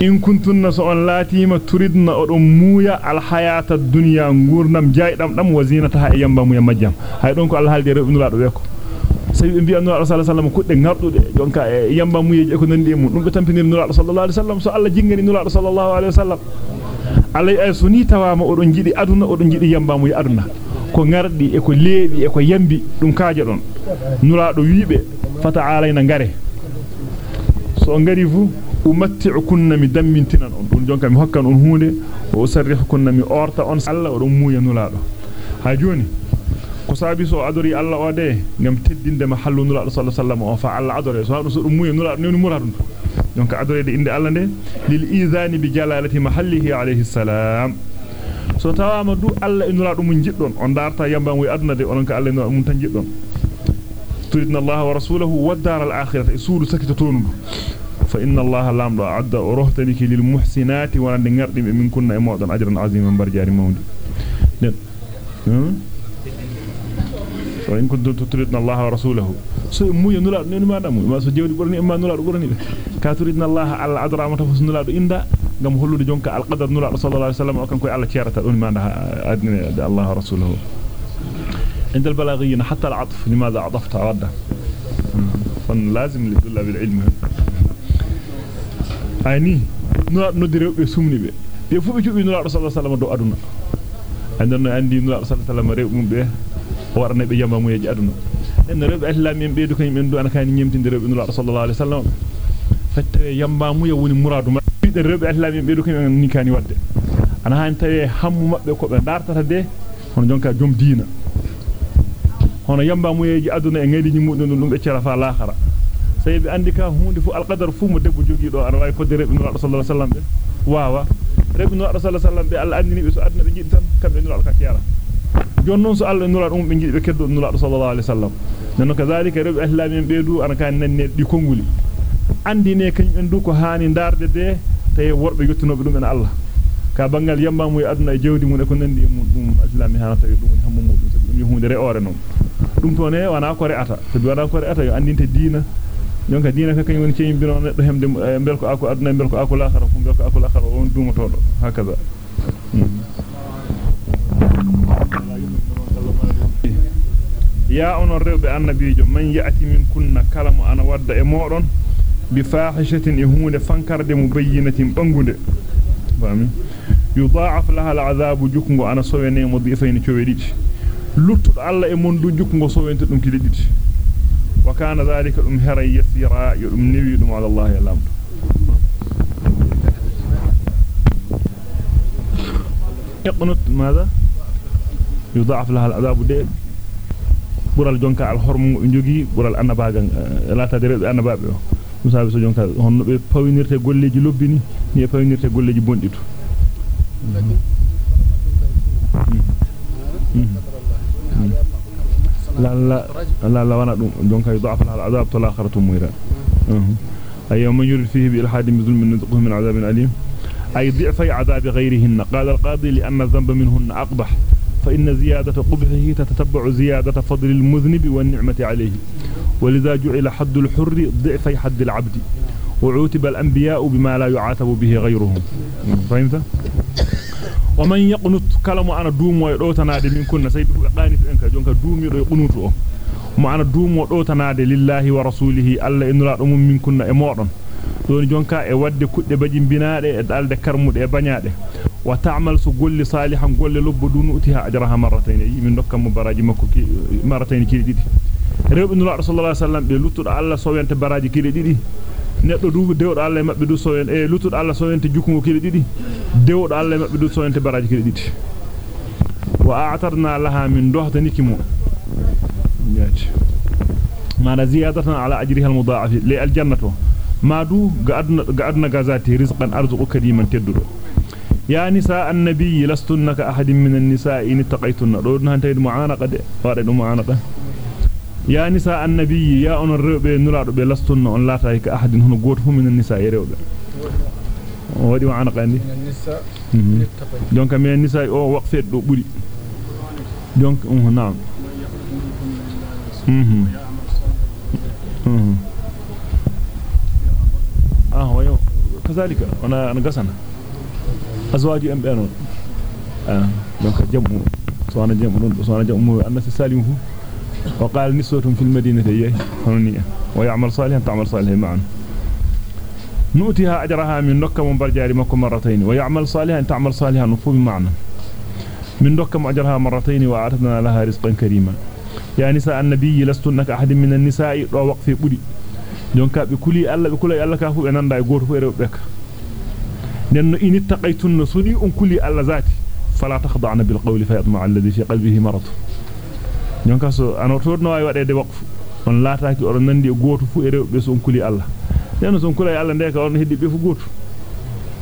in kuntunna so on laatima turidna odon muuya al hayata dunya ngurnam jaydam dam wazinata e yamba muuya majjam hay don ko Allah halde rewbe nulaado be ko sabi be bi'a nulaado sallallahu kudde ngardude jonka e yamba muuyeje ko nandi e mun dum be tampinir nulaado sallallahu alaihi wasallam so Allah jingani nulaado sallallahu alaihi wasallam Allah ay suni tawama odon jidi aduna odon jidi yamba muuya aduna ko ngardi e ko leebi e ko yambi dum kaaje don nulaado wiibe fata alaina ngare so ngari fu umatti'ukunna mi dammintinan on dun jonka mi hokkan on hunde o sarrihukunna mi orta on alla o don muuya nulaado ha joni ko sabi so adori alla o de ngam teddinde ma hallu nulaado sallallahu alaihi wasallam o fa alla adore so hadu so dum muuya nulaado newni muradun donc adore de inde alla de lil izani bi jalalati mahallihi alayhi salam so tawama du alla e nulaado mun jiddon on darta yamba mu aduna de onon ka alla no mun tan jiddon تريدنا الله ورسوله والدار الآخرة. إسول سكتتون فإن الله لم أعد أروه تنك للمحسنات ولن من كنا إمودا أجرا عظيما برجار مود نعم. نعم. فإن كنت تريدنا الله ورسوله. سو مو ينولا نين ما دامو ما سو جيودي بورني ما نولا بورني كا الله على ادرا ما تفس نولا دو إندا. غام هولودي جونكا القدر نولا صلى الله عليه وسلم. وكان كوي الله تيرتا دون ما الله ورسوله. عند البلاغيين حتى العطف لماذا عطفت عادة؟ فن لازم لدولة بالعلم عيني نرى ندري ربي سمني بي. بيفو بيشو بي نرى رسول الله سلام دو أدونا عندنا عندي نرى رسول الله سلام ريب مو بي. بي جمع يجي أدونا إن ربي أهلا من بيدو كان يمين دو أنا كان يمتين دي ربي نرى رسول الله عليه سلام فتوى يمبا مو يوني مراد. ما بيدن ربي أهلا من بيدو كان يمين كان أنا هاين تاوي هم مو دارتا تدي هون جونكا جوم دينا. Hono yamba muyeji aduna e ngadi ni mudum dum be ciara fa laakhara saybe andi ka hunde fu alqadar fu mo debbo jogi do ana way fodde rebe nura sallallahu alaihi wasallam be waawa rebe nura sallallahu alaihi wasallam be alla andini be so adna be jidi tan kambe nura ka kiyara jonnon so alla nura dum be jidi be keddo nura sallallahu alaihi wasallam nanno kazalika rebe islamin be du ana kan nanne di konguli andine kany en du ko haani darde de tay worbe yottunobe dum en alla ka bangal yamba mu aduna e jewdi mun e ko nandi mun dum islami hana tawi dum hammu mudum sabi dum hunde re ore non dum to ne wana ko re ata sabi wana ko re ata yo andinte diina jonka diina ka kany woni ceeyi bino neddo hemde bel ko ako aduna bel ko ako laakhara fu bel ko ako laakhara on dumotodo hakaza ya on rewbe annabiijo man yaati min kunna kalamu ana wadda e modon bi fahishatin e hunde fankarde mubayyinatin bangunde fami yudha'af laha al'adhabu jukngo ana sowene mo difayn coowedidi luttudo alla e mon du jukngo sowente dum kidididi وكان ذلك دم هري يسيرا يدم نوي دم على الله يلام يقنط ماذا يضاعف لها العذاب ديل bural jonka al hormo jogi bural annabaga la tadire annababe o musabe so jonka honno be pawinirte golleji lobbini ni pawinirte golleji bonditu لا لا لا لا وأنا دونك يضاعف لها العذاب تلاخرة ميرا أي من يرد فيه بإلحاد بظلم نذقه من عذاب أليم. أي ضعف عذاب غيرهن. قال القاضي لأن الذنب منهن أقبح. فإن زيادة قبحه تتتبع زيادة فضل المذنب والنعمة عليه. ولذا جعل حد الحر ضعف حد العبد. وعوتب الأنبياء بما لا يعاتب به غيرهم. فهمت؟ ومن يقنط كلام أنا دوم ويدوتناد من كنا سيده قانف إنك جونك دوم يقنط mo ana duumo do tanade lillahi wa rasulihi alla inura dum min kunna e modon don jonka e wadde kudde baji binaade e dalde karmude e bañaade wa ta'mal su golli salihan golle lobbo dunu utiha ajraha marratayn yi min dokkam mo baraji makko ki marratayn ki didi rewbe nula sallallahu alaihi wasallam be luttudo alla sowente baraji ki didi neddo du dewdo alla mabbe du sowen e luttudo alla sowente jukugo ki didi dewdo alla mabbe du sowente baraji ki didi wa a'tarna laha min dohtaniki mo. نياتي معنى زيادة على أجرها المضاعف للجنة ما دو قعدنا قعدنا غازاتي رزقا أرزق كريما تدر يا نساء النبي لستن كأحد من النساء إن اتقيتن دون هانتيد معانقة فارد معانقة يا نساء النبي يا أن الرب نراد بلستن أن لا تايك أحد. هنا قوت من النساء يريد ودي عندي النساء. دونك من النساء أو وقفت دو بولي. دونك نعم. أها أها آه ويو. كذلك أنا انا قسنا أزواجي أم بأنون. آه دونك جمع سوانا جمع سوانا جمع الناس سالم وقال نسوة في المدينة إيه هنية ويعمل صالحا تعمل صالحا معا. نؤتيها أجرها من نكة من برجاري مكو مرتين. ويعمل صالحا تعمل صالحا نفوه معنا من نكة أجرها مرتين وأعتدنا لها رزقا كريما. يا نساء النبي لستنك أحد من النساء دو وقف بودي. jonka be kuli alla be kulay alla ka fu be nanda e goto fu e rewbe ka nenno in ittaqaytunna suni on kuli alla zati fala jonka so anotorno ay wadede waqfu on laataaki on nandi e goto fu e rewbe so on kuli alla nenno so on kulay alla ndeka on heddi be fu goto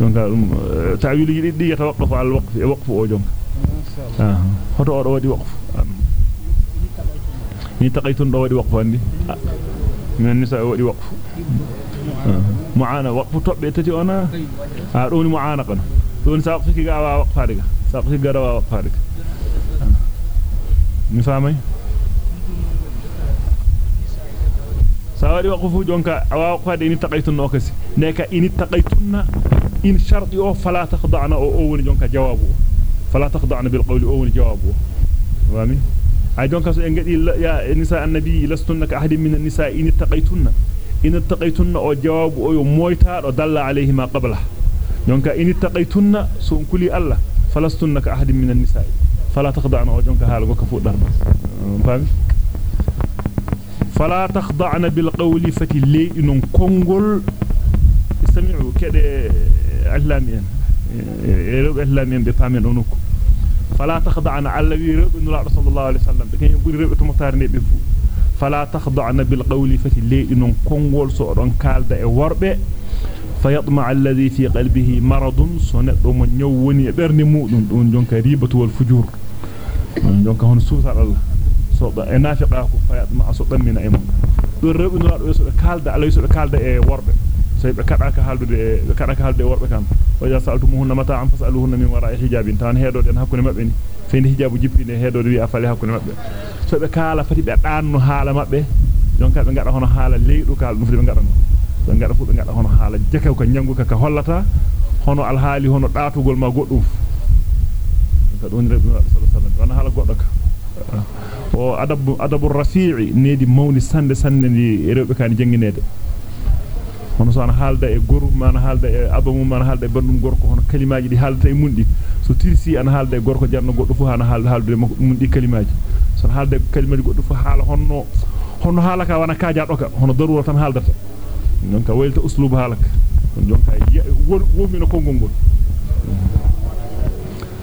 jonka ta'wili yidi di yatawaqqafu al waqfi e waqfu o jonka ah hoto o do wadi waqfu ni taqaytun do wadi waqfu andi من النساء ودي وقف معانا وقف توبbe tati ona a doni muana kan don sa fiki ga wa waqfa diga sa fiki ga wa waqfa diga mi famay sa wadi waqfu jonka wa waqfa de ni taqaytun no kasi neka in taqaytunna in sharti o fala takhda'na o o woni jonka jawabu fala takhda'na bil qawli o woni jawabu fami ay donc so en ya nisa annabi lastunna ka ahadin min an-nisa in ittaqaytunna in ittaqaytunna o jawabu o yo moyta do dalla alayhi ma qabla donc in ittaqaytunna so kuli alla falastunna ka ahadin min an-nisa فلا تخضعنا وجنك هالك وكفوء دربس فهمت؟ فلا تخضعنا بالقول فتلي إنن كنغل استمعوا كده أهلامين يروب أهلامين بفامين أنوك فلا تخضعنا على ويروب إن الله رسول الله عليه وسلم. بكي يقول ريب تمتارني بفو فلا تخضعنا بالقول فتلي إنن كنغل سؤران كالدة ورده فيطمع الذي في قلبه مرض سند ومنيوني برني مؤدن دون جنك ريبة والفجور. جنك هون سوس الله. صوت النافق إيه فيطمع. صوت من أمون الرب نور يسوع كالد. على يسوع كالد. إيه ورب سيب كرك هالد كرك هالد إيه ورب كان. وجا سألتمهن متى عن فسألوهن من وراء حجاب. تان هيدو دي نحكو نمبني فين حجاب جبين هيدو دي أفعل هكو نمبني سيب كالا فتي بأنو حال مبني. جنك بنقر هون حال ليلو كالد. نفري بنقر نمبني be ngada fu be ngada hono haala jekaw ko nyangu ka hollata hono alhaali hono daatugol ma goddum ka don rabbi sallallahu alaihi wasallam wana haala goddo ka o adabu adabu rafi'i needi mawni sande sande ni rewbe kan janginede hono so ana haalda e goru man haalda e abamu man haalda e bandum gorko hono kalimaaji di haalda e mundi so tirsi ana haalda e gorko jarno goddo fu ana haalda haalde mundi kalimaaji so haalda e kalimaaji goddo fu haala honno honno haala ka wana kaaja doka hono darura tan haaldata non ka welta uslub halak don ka womino kongol ngol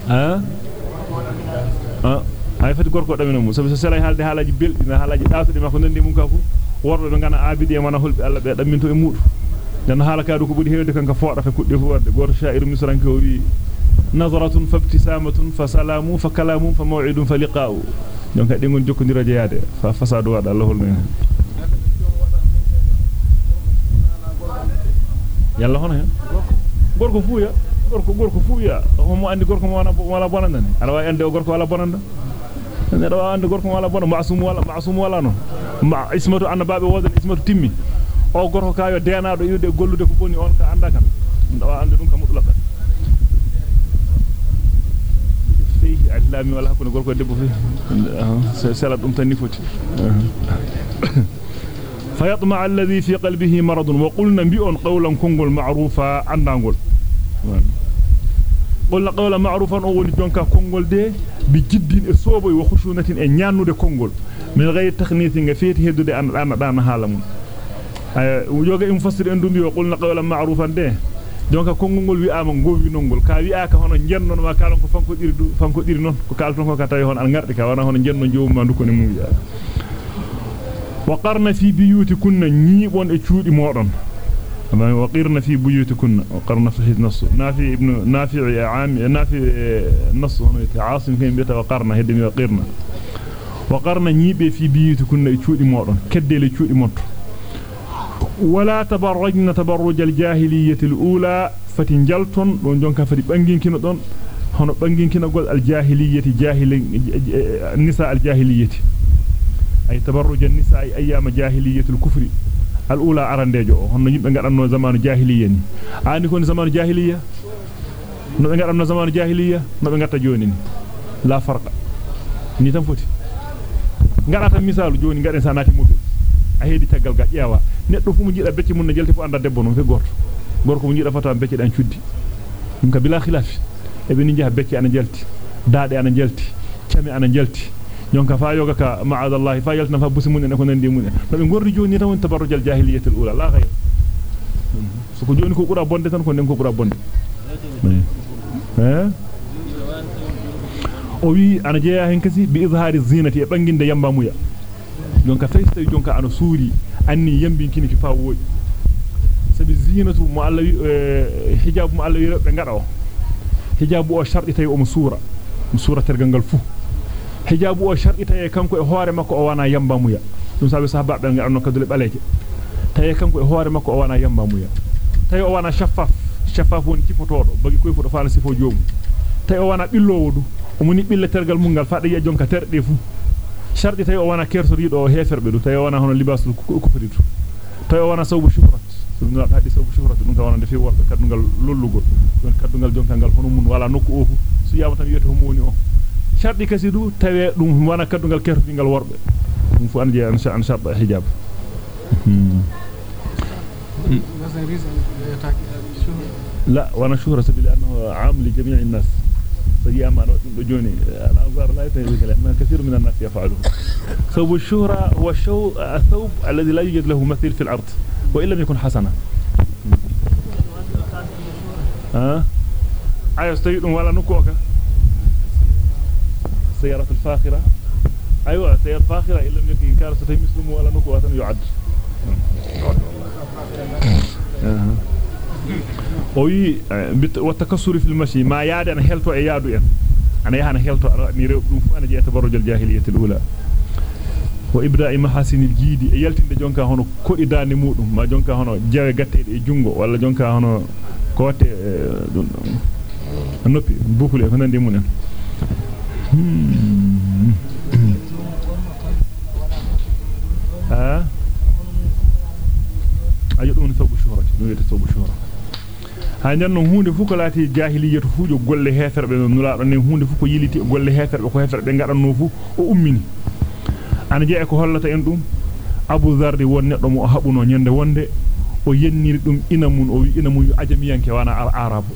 ha ha ay fati gorko damina mu sabi so selay haalde haalaji beldi na haalaji daatude ma ko nandi mun ka fu worbe be ngana abidi e mana hulbe alla be damminto e mudu dan haala kaadu ko budi heewde kanka foodata kudde fu warde goto sha'ir misranke o wi nazaratun fabtisamatun fasalamu fakalamun famaw'idun faliqa'u donc adi ngon jokkondira jeyaade fa fasadu wada Allah holmen yalla hono hen gorko fu ya gorko gorko fu ya homo andi gorko mo wala bonanda ni ala way ande gorko wala bonanda ne do ande gorko wala bonanda ma'sum wala ma'sum wala non ma ismatu annababe wodan ismatu timmi o gorko kayo denaado yude gollude ko boni on ka anda kan do ande dum ka mudlaba fi allami wala hakuna gorko debbo fi sala dum tan ni foti فيطمع الذي في قلبه مرض وقلنا بئن قولا كنقول معروفا عندنا قلنا قولا معروفا أقول جونكا كنقول دي بجد الصوب وخشونة أنيانو دي كنقول من غير تخنيث فيت هيدو دي أن الآن بانا هالمون. آه، ويوغا مفسر اندو دي وقلنا قولا معروفا دي. جونكا كنقول بي آمن قوي نقول كا بي آكا هنا جنن ما كالنكو فانكو ديري نون. كالنكو كتاي هنا نغرد كا وأنا هنا جنن جوما نكوني مويا وقرن في بيوت كنا بون اتشودي مودون أما وقرن في بيوت كنا وقرن في نص. نافع ابن نافع عام نافع نص. هنا عاصم كان بيت وقرن هدي وقرن. وقرن ني بي في بيوتكن اتشودي مودون كدي لي تشودي مونت ولا تبرجنا تبرج الجاهلية الأولى فتنجلتون دون جونكا فدي بانجينكن دون. هنا بانجينكن جول الجاهلية جاهل النساء الجاهلية. Ay tabarruj an-nisa ayyama jahiliyyatul kufri al-ula arandejo honno yimbe ngadanno zamanu jahiliyya ni andi kon zamanu jahiliyya no be ngadanno zamanu jahiliyya no be ngatta joni ni la farqa ni tan foti ngadata misalu joni ngaden sanati muddo a heedi tagal ga ƴeewa neddo fu mu jida becce mun na jelti fu anda debbo non fe gorto gorko mu jida fata becce dan cuddi dum ka bila khilaf e be ni jaha becce ana jelti daade ana jelti cami ana jelti jonka fa yoga ka ma'adallahi fa yaltna fa busimun en ko nandi mun no be gordi joni tan won tabarrujal jahiliyatul ula la ghayr so ko joni ko bura bonde tan ko nden ko bura bonde eh o wi ana jeya hen kasi bi izhari zinati e banginde yamba muya jonka faysta jonka ana suuri anni yambinkini fi fa woji sabi zinatu mu alla hijab mu alla wi be ngada o hijabu o shardi tay o mu suura mu suura tergal gal fu hijabu o sharita e kanko e hoore makko o wana yamba muya dum sabe sahaba be ngadno kadule baleje tay kanko e hoore makko o wana yamba tay o wana shaffaf shaffaf woni tifotodo bagi koy fudo faala sifo joomu tay o wana billowo o muni bille tergal mungal faade ya jonka terde fu shardi tay o wana kersorido o heferbe du tay o wana hono libasul kufritu tay o wana sawbu shuhrat dum no hadi sawbu shuhrat dum ka wana defi worbe kadungal lollugol don kadungal jonka ngal hono mun wala nokku ofu su yama tan wiete homo woni o shardi kasidu tawe dum wana kadungal kertingal worbe dum fu anje an an sharda لا وأنا شهرة سبيل انه عام لجميع الناس. فياما دو جوني الانظار لا يتهي كلام. كثير من الناس يفعلون. ثوب الشهرة هو الشو الثوب الذي لا يوجد له مثيل في الأرض. وإن لم يكن حسنا. ها؟ أيوه استيد ولا نكوكا السيارة الفاخرة. أيوة السيارة الفاخرة إن لم يكن كارثة مسلم ولا نكوة يعد. oyi والتكسر في المشي. ما ياد أنا هلتو إيادو ين أنا يهانا هلتو نيرو دم فأنا جاء تبرج الجاهلية الأولى. وإبداء محاسن الجيد. يلتين جونكا هونو كودي داني مودum ما jawe gattede e jungo walla jonka hono ko watte noppi bukule ko nandi munen ها ayyudun sabu shuhrati no yete sabu shuhra ha janno hunde fu ko lati jahiliyatu fu jo golle heferbe no nulaado ne hunde fu ko yiliti golle heferbe ko heferbe ngadanno fu o ummini ana je ko hollata en dum abu zarri won neddo mo habuno nyande wonde o yenniri dum inamun o wi inamun ajamiyanke wana arabu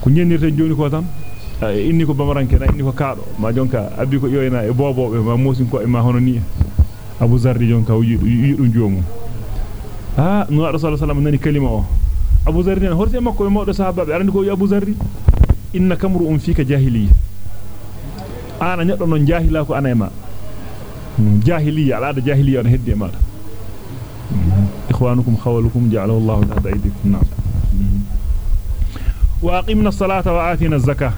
ko nyennirte joni ko tan inni ko bamaranke na inni ko kaado ma jonka abbi ko yoyna e bobobe ma musin ko e ma hono ni abu zarri jonka yidu joomu ah no rasul sallallahu nani kalima o abu zarri nan horte makko e mawdo sahaba be arandi ko abu zarri inna kamru um fika jahiliya ana nyaddo non jahila ko ana e ma jahiliya alaada jahiliya on heddi e ma ikhwanukum khawalukum ja'alahu Allahu tahta aydikum na'am wa aqimna as-salata wa atina az-zakah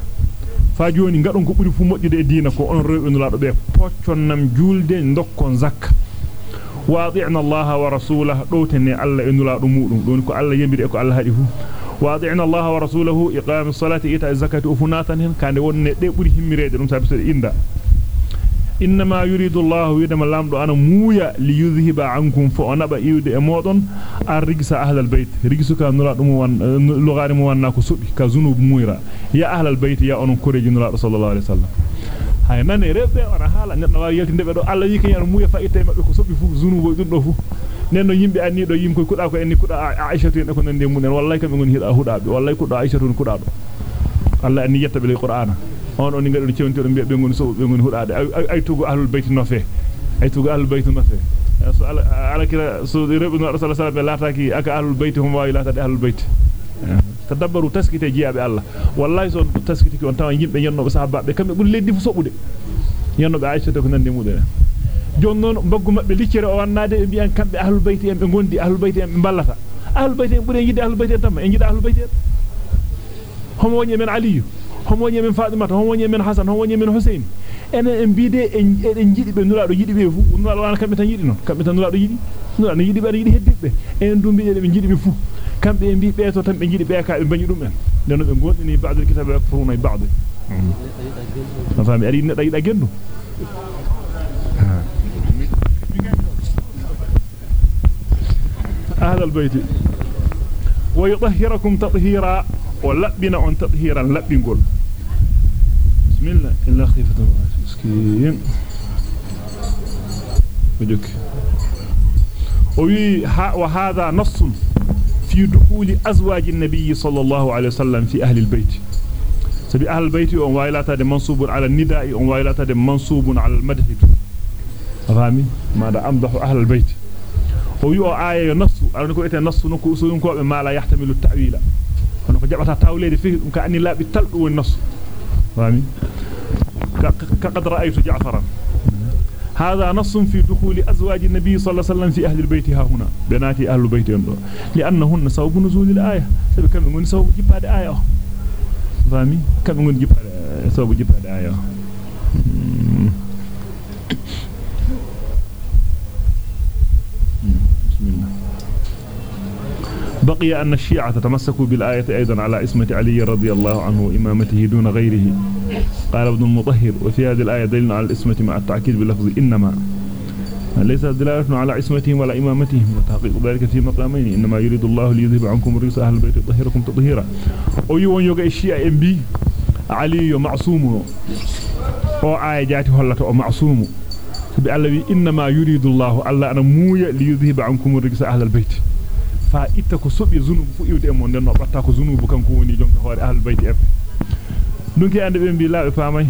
fa joni ngadon ko buri fu mojjude e diina ko on rewbe nulaado be pocconnam julde ndokkon zakka Allah wa rasulahu dowtene Allah e nulaado mudum don ko Allah yembide ko Allah hadi fu واطعنا الله ورسوله اقام الصلاه ايتاء الزكاه وفناتن كان wonne de buri himmirede dum sabi so inda inma yuridu Allah yidama lamdo ana muuya li yuzhiba ankum fa onaba iwde e modon ar rigsa ahlal bayt rigsu ka nula dum wan lugari mu wanna ko subi ka zunub muira ya ahlal bayt ya onon koreji nula sallallahu alaihi wasallam hay nane rebe ona hala neddo wa yelti ndebe do Allah yiki en muuya fa ite mabbe ko subi fu zunubo dum do fu nenno yimbe anni do yim ko kuda ko enni kuda Aisha en ko nande mun en wallahi kam ngon hida hudabe wallahi kuda Aisha tun kuda do Allah anni yetta bil qur'ana on on ngado cewonti do be ngoni so be ngoni hudade ay tugo ahlul bayt nofe ay tugo ahlul bayt nofe so ala kira so rebe no rasul sallallahu alaihi lataki aka ahlul bayt hum wa latade ahlul bayt tadabbaru taskite jiyabe Allah wallahi so taskite ki on tawa yimbe yenno sahaba be kambe buri leddi fu sobude yenno be Aisha ko nande mude jon non baggu mabbe liccere o wannade be bi'an kambe ahlul bayt en be gondi ahlul bayt en be ballata ahlul bayt en buri yidde ahlul bayt en tamma en jida ahlul bayt en homo woni men aliyu homo woni men fatimata homo woni men hasan homo woni men husayn enen en biide en eden jidi be nulaado yidi be fu nulaado wana kambe tan yidi non kambe tan nulaado yidi nulaado yidi be yidi heddibbe en dum biide be jidi be fu kambe en bi be to tan be jidi be ka be bañi dum en den be gondini ba'dul kitab yakfuruna ba'd fami ari nedda yida gendu أهل البيت ويطهركم تطهيرا ولبنا أن تطهيرا لبن قول بسم الله. إلا خيفة مسكين. بدك. وهذا نص في دخول أزواج النبي صلى الله عليه وسلم في أهل البيت. سبي أهل البيت أن وايلاتا منصوب على النداء أن وايلاتا منصوب على المدح. فهمي ماذا أمدح أهل البيت. wi o aya nassu arani ko ete nassu no ko usulun ko jabata tawlede fi dum ka anni labi taldu won nassu fami ka qad ra'aytu ja'faran هذا نص في دخول أزواج النبي صلى الله عليه وسلم في أهل البيت ها هنا. بنات أهل البيت يندو. لأنهن سبب نزول الآية. سبب كم من سبب جباد آية. فاهمي كم من جباد سبب جباد آية. بقي أن الشيعة تتمسكوا بالآية أيضا على اسمة علي رضي الله عنه وإمامته دون غيره. قال ابن المطهر وفي هذه الآية دليل على الاسمة مع التأكيد بلفظ إنما. ليس دلالة على اسمتهم ولا إمامتهم وتحقيق ذلك في مقامين. إنما يريد الله ليذهب عنكم الرجس أهل البيت يطهركم تطهيرا. ويوان يوغا الشيعة إمبي علي معصوم أو آية جاتي هلة أو معصوم. إنما يريد الله ألا أنا مويا ليذهب عنكم الرجس أهل البيت. Fa itta ko sobi zunubu fu iwde e mon den no batta ko zunubu kanko woni jonka hoore ahlul bayti ebbe dunki ande be mbi laabe famay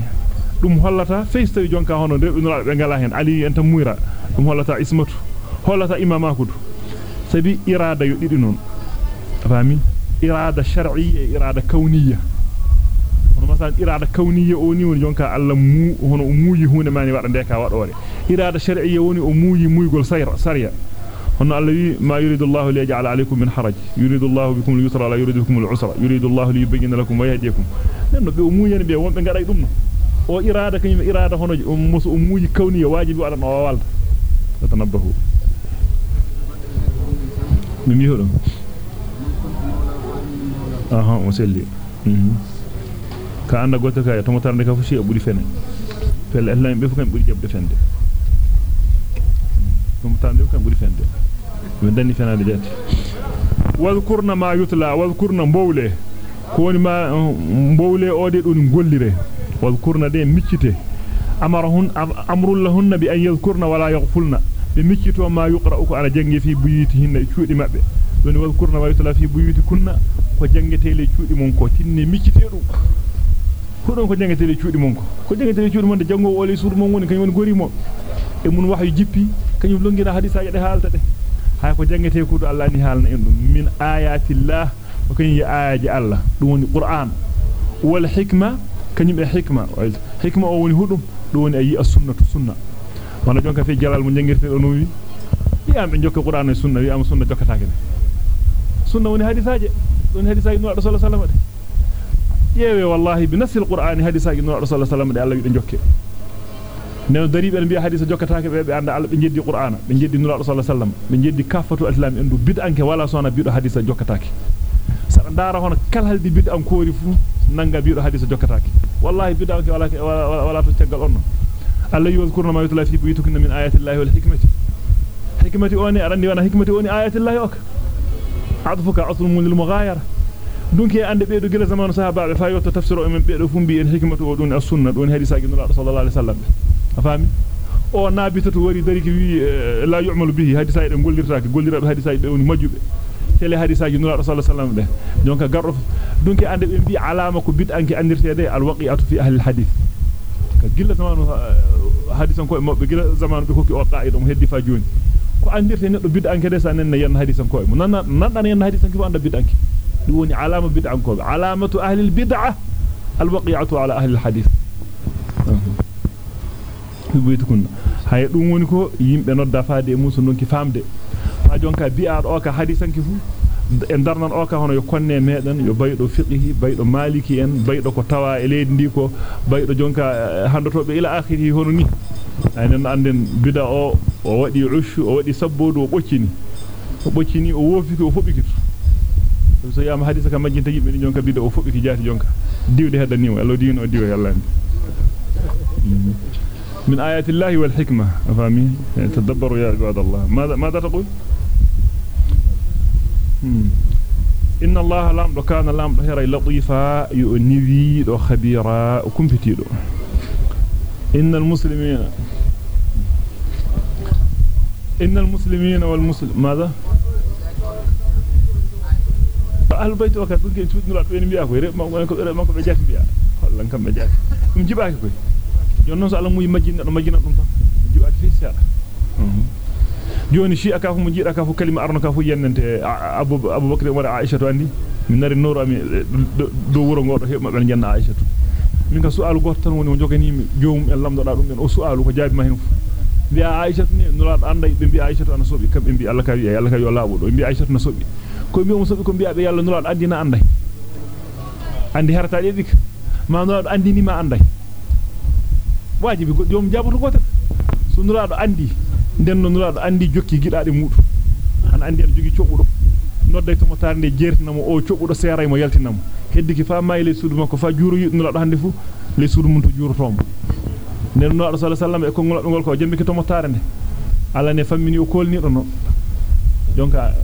dum hollata fees tawi jonka hono de be be ngala hen ali en tam muira dum hollata ismatu hollata imamakudu sabi irada yo didi non fami irada shar'iyya e irada kawniyya hono masalan irada kawniyya o ni woni jonka alla mu hono muuyi hunde mani wada ndeka wadore irada shar'iyya woni o muuyi muygol sayra sariya هن الذي ما يريد الله ليجعل عليكم من حرج يريد الله بكم اليسر لا يريد بكم العسر يريد الله ليبين لكم ويهديكم بي be wonbe ngaday dum o irada kanyum irada hono musu umuji kawniya wajibi wala no walda tatanabbahu mimi hodo aha o selli ka anda goto kay to motarde ka fushi e buri fene pel Allah be fu buri jabde fende to motarde kam buri fende min danni fenade jati wadhkurna ma yutla wadhkurna mbowle ko woni ma mbowle o de don gollire wadhkurna de miccite amarahun amrul lahunna bi an yadhkurna wala yaghfulna be miccito ma yuqra'u ko ana jangi fi buyutihinna e cuudi mabbe don wadhkurna ma yutla fi buyutikunna ko jangete le cuudi mon ko tinne miccite dum ko jangete le cuudi mon ko ko jangete le cuudi mon de jango woli suudu mon woni kanyum woni gori mo e mun wahyu jippi kanyum longira hadisaaje de haalta de hay ko jangete ko do Allah ni halna en dum min ayati llah o kany ayaji Allah dum woni qur'an wal hikma kanyum e hikma hikma o woni hudum dum woni ayi as-sunnatu sunna wana jonka fi jalal mo jangirte do no wi yam be jokka qur'an e sunna wi am sunna jokkataake sunna woni hadisaaje don hadisaaji no rasul sallallahu alaihi wasallam yewe wallahi bi nasil qur'an hadisaaji no rasul sallallahu alaihi wasallam de Allah wi de jokke nen daribe en biya hadisa jokkataake be be anda Allah be jeddi qur'ana be jeddi nura rasul sallam be jeddi kafatu al-islam en du bid'anke wala sona bido hadisa jokkataake sada dara hono kal haldi bid'an koori fu nanga biido hadisa jokkataake wallahi bid'an wala wala to tegal onno alla yuzkuruna ma yutla fi buyutikum min ayati llahi wal hikmati hikmati oni arandi wana hikmati oni ayati llahi ok adfuka aslun lil mughayara dunki ande beedo gila zamanu sahaba fa yotto tafsiru men beedo fumbi en hikmatu o dun as-sunna dun hadisa gi nula sallallahu alaihi wasallam afami o nabitatu wari dari ki wi la yu'malu bihi hadisa e gollirtaake gollirabe hadisa be woni majjube tele hadisa gi nula sallallahu alaihi wasallam be donc gardo dunki ande be bi alama ko bid'anki andirtede al-waqi'atu fi ahli al-hadith ka gila zamanu hadisan ko mabbe gila zamanu be hokki o qaida mo heddi fa joni ko andirte neddo bid'anke de sa nenna yen hadisan ko mo nan nan yen hadisan ki anda bid'anki دون علامة بدعة كوب علامة أهل البدعة الوقيعة على أهل الحديث بيتكون hay dum woni ko yimbe nodda faade e musu nonki famde ha jonka bi'aado o ka hadisan ki fu e darnan o ka hono yo konne meden yo baydo fiqhi baydo maliki en baydo ko tawa e leydi ndi ko baydo jonka handotobe ila akhiri hono ni aynen anden bida o o wadi ushu o wadi sabbodu o boccini o boccini o wofiki o fobiki so yama hadisa ka majjinta yimbe jonka bidda o fobbi ki jaati jonka diwde hedda niwo Allah diino diwo yalla من آيات الله والحكمة أفهمي تدبروا يا عباد الله ماذا ماذا تقول إن الله لام كان لام هيرا لطيفا يؤنبي وخبيرا وكمبتيدو إن المسلمين إن المسلمين والمسلم ماذا dum ke tudnura to en biya ko re ma ko re ma ko be jati biya hollan kam jonnon so Allah muy majjina do majjina dum tan jibaaki fi sada joni shi aka fu mu jida ka fu kalima arno ka fu yennante abu abubakar wa aisha to andi min nari nuru ami do wuro ngodo he mabbe janna aisha to min ka su'alu goto tan woni mo jogani mi joomum en lamdo da dum en o su'alu ko jaabi ma hen fu biya aisha ni nura anda be bi aisha to ana sobi kam be bi Allah ka wi Allah ka wi o laabo do bi aisha na sobi ko mi mo sobi ko biya be yalla nulaado andina anday andi harata de dik ma nulaado andini ma anday wajibi goddi om jaboto goto so nulaado andi den no nulaado andi jokki gidaade mudu an andi en jogi cobudo nodday to mo tarde jertinamo o cobudo seray mo yaltinamo heddiki fa may le sudu makko fa juru nulaado hande fu le sudu mun to juru tombo nen nulaado sallallahu alaihi wasallam e ko ngol ko jambiki to mo tarde ala ne fammini o kolni do no jonka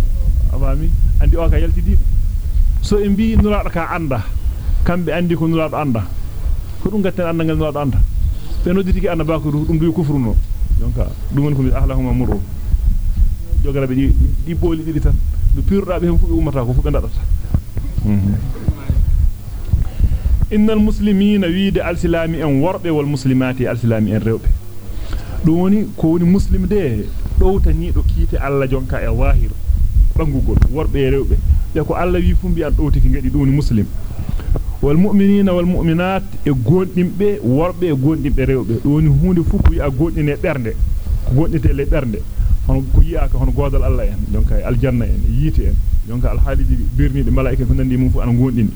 afami andi o ka yaltidido so e mbi nulaado ka anda kambe andi ko nulaado anda ko dum gatten anda ngal nulaado anda be noditi ki anda ba ko dum du kufruno donc dum woni ko mi ahlahuma muru jogarabe di di boli didi tan do pirda be hen fu be ummata ko fu be dadata innal muslimina wiide al-silami en worbe wal muslimati al-silami en rewbe dum woni ko woni muslim de dowtani do kiite alla jonka e wahir bangugol worbe e rewbe be ko alla wi fu mbi an dowtiki ngadi dum woni muslim والمؤمنين والمؤمنات غوندم بي وربي غوندم بي ريوبي دوني هوندي فوكو يا غوندني بيرندي غوندتي لي بيرندي هون كوياك هون غودال الله ين دونك الجنه ين ييتي ين دونك الحاليد بيرني دي ملائكه فناندي مونفو ان غوندني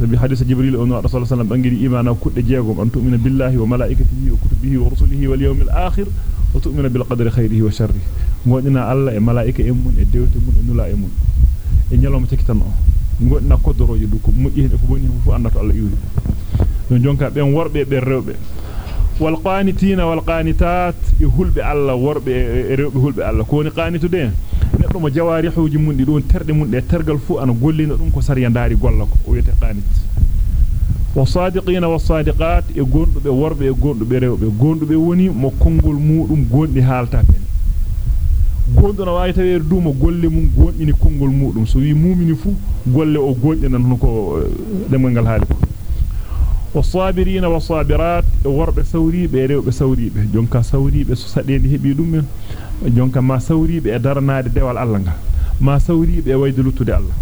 سبي حديث جبريل ان رسول الله صلى الله عليه وسلم انغي ايمانا كود جيغوم ان تؤمن بالله وملائكته وكتبه ورسله واليوم الآخر وتؤمن بالقدر خيره وشره غوندنا الله ملائكه امون ديوتي مون نولا امون ينيلوم تكتنو godina kodoroje du ko moji ko boni fu andato alla yuri don jonka ben worbe be rewbe wal qanitina wal qanitat e hulbe alla worbe e rewbe hulbe alla ko ni qanitude neddo mo jawarihuji mun di don terde mun de tergal fu ana gollina dum ko sariya ndari golla ko o wete qanit wasadiqina wasadiqat e gondube worbe e gondube rewbe gondube woni mo kongol mudum gondi halta pen gondo na wawi taweere duma golle mum gondini kongol mudum so wi mumini fu golle o gondinan hono ko demal ngal haali ko wasabirina wasabirat worbe sawribe rewbe sawribe jonka sawribe so sadendi hebi dum men jonka ma sawribe e darnaade dewal Allah ngal ma sawribe e wayde luttude Allah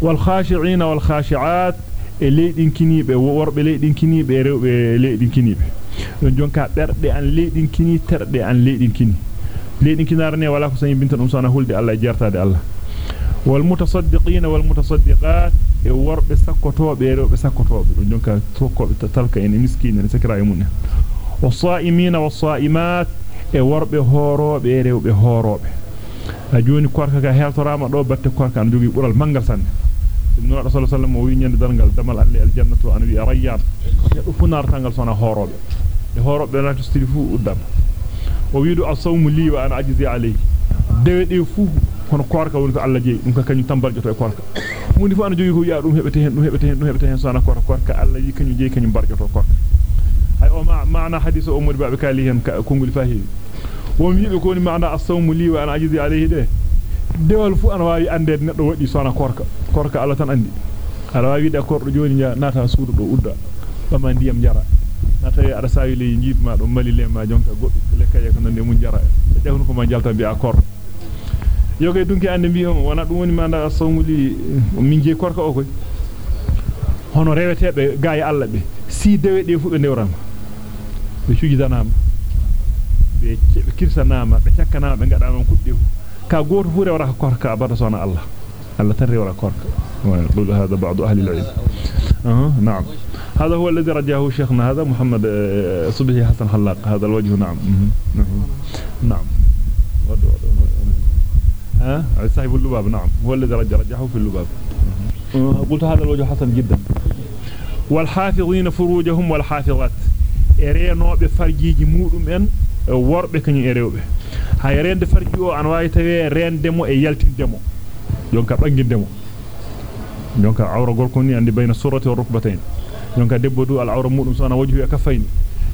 wal khashi'ina wal khashi'at e leedinkinibe worbe leedinkinibe e rewbe leedinkinibe don jonka berde an leedinkini terde an leedinkini ليدنكي نارني ولا كسني بنت ام سنه هولدي الله جارتادي الله. والمتصدقين والمتصدقات يور بسكوتو بيرو بسكوتو دونك توكو تالكا ان مسكين سكراي مون والصائمين والصائمات يور بهورو بيرو بهورو أجوني كوركا هيلتراما دو بات كوركا نجي بورال مانغال سان إبن الله صلى الله عليه وسلم وي نند دانغال دمال علي الجنة أنا وي ريان يدفنار تانغال سونا هوروب. هوروب بنا تستريفو قدام. Wiidu as-sawmu li wa ana ajizi alayhi dewe de fu hono korka woni ko alla jeyi dum ka kanyum tambaljoto e korka mundi fu ana jogi ko wi'a dum hebete hen dum hebete hen dum hebete hen sona korka korka alla yi kanyum jeyi kanyum barjoto korka hay o ma maana hadith o modi babe kali hen kongul fahi won wiibe ko ni maana as-sawmu li wa ana ajizi alayhi de dewal fu ana waawi ande neddo wadi sona korka korka alla tan andi ala waawi de kordo joni nata suudu do udda bama ndiyam jara nata ada sawi le njiit ma do mali le ma jonka goddo le kaye ko nande mun jara e defnu ko ma jalta bi akor yoge dunki ande mbi on wana dum woni manda sawmuli min je korka o koy hono rewetebe gaay alla be si dewe de fu be newrama be cujidanama be kirsanama be cakkanama be gadama kudde ka goto fu rewra korka abada sona Allah Allah tan rewra korka ويقول هذا بعض أهل العلم أه نعم هذا هو الذي رجاه شيخنا هذا محمد آه، صبحي حسن حلاق هذا الوجه نعم. نعم. ها؟ صاحب اللباب نعم. هو الذي رجع في اللباب. أه، قلت هذا الوجه حسن جدا. والحافظين فروجهم والحافظات. ارينو بفرجي مودم ان آه، وربه كني اريوبه ها يرند فرجيو ان واي تاوي رندمو إي يالتيندمو دونك باغي ديمو. يونكا عورا غولكوني عندي بين الصورة والركبتين. Jonka debbo du al awra mudum sona wajhu e kafayni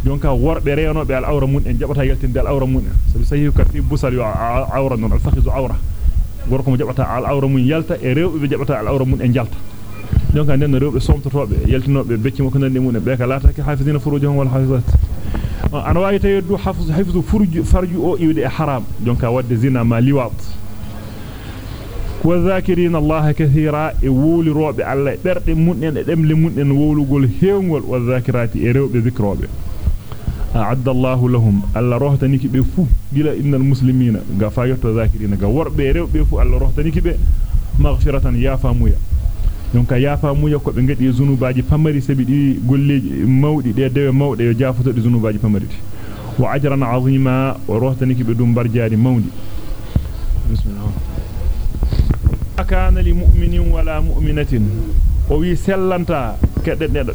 jonka worbe reenobe al awra mun en jabata yaltinde al awra mun sabi sahihu ka fi busal yu awra non al fakhizu awra gorko mo jabata al awra mun yalta e rewbe be jabata al awra mun en jalta jonka den rewbe somtotobe yaltinobe becci mo ko nande mun be ka lataki hafizina furujahum wal hafizat ana wawi tawi du hafzu hafzu furuju farju o iwde e haram jonka wadde zina ma liwat والذاكرين الله كثيرا يقول روب الله برد منن دمل منن وولغول هيغول والذاكرات يروب ذكروب أعد الله لهم. الله روحتني كبه فو. بلا إن المسلمين غفايت ذاكرين غورب يروب فو. الله روحتني كبه مغفرة يافا مويا donc yaafa muya ko be ngadi zunubaaji pamari sabi di golleji mawdi de dewe mawde yo jaafuto di zunubaaji pamari wa ajran azima wa rohtani kibe dum barjaari mawdi bismillah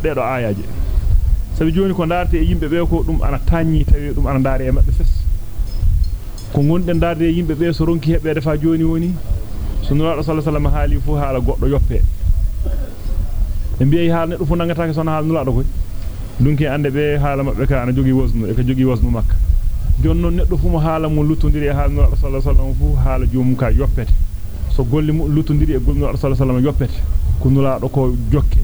dedo ayaje sabi joni ko ndarte e yimbe be ko dum ana tanyi tawi dum ana ndare e mabbe fes ko gonde ndarde e yimbe be so ronki hebbe defa joni woni sunna sallallahu alaihi wasallam haali fu haala goddo yoppe e bi'ay haal neddo fu nangata ke sona haal nulaado koy dunki ande be haala mabbe ka ana jogi wasnu e ka jogi wasnu makka jonnon neddo fu mo haala mo lutondiri e haal nulaado sallallahu alaihi wasallam fu haala joomum ka yoppete so golli mu lutondiri e golno rasul sallallahu alaihi wasallam yoppete ko nulaado ko jokke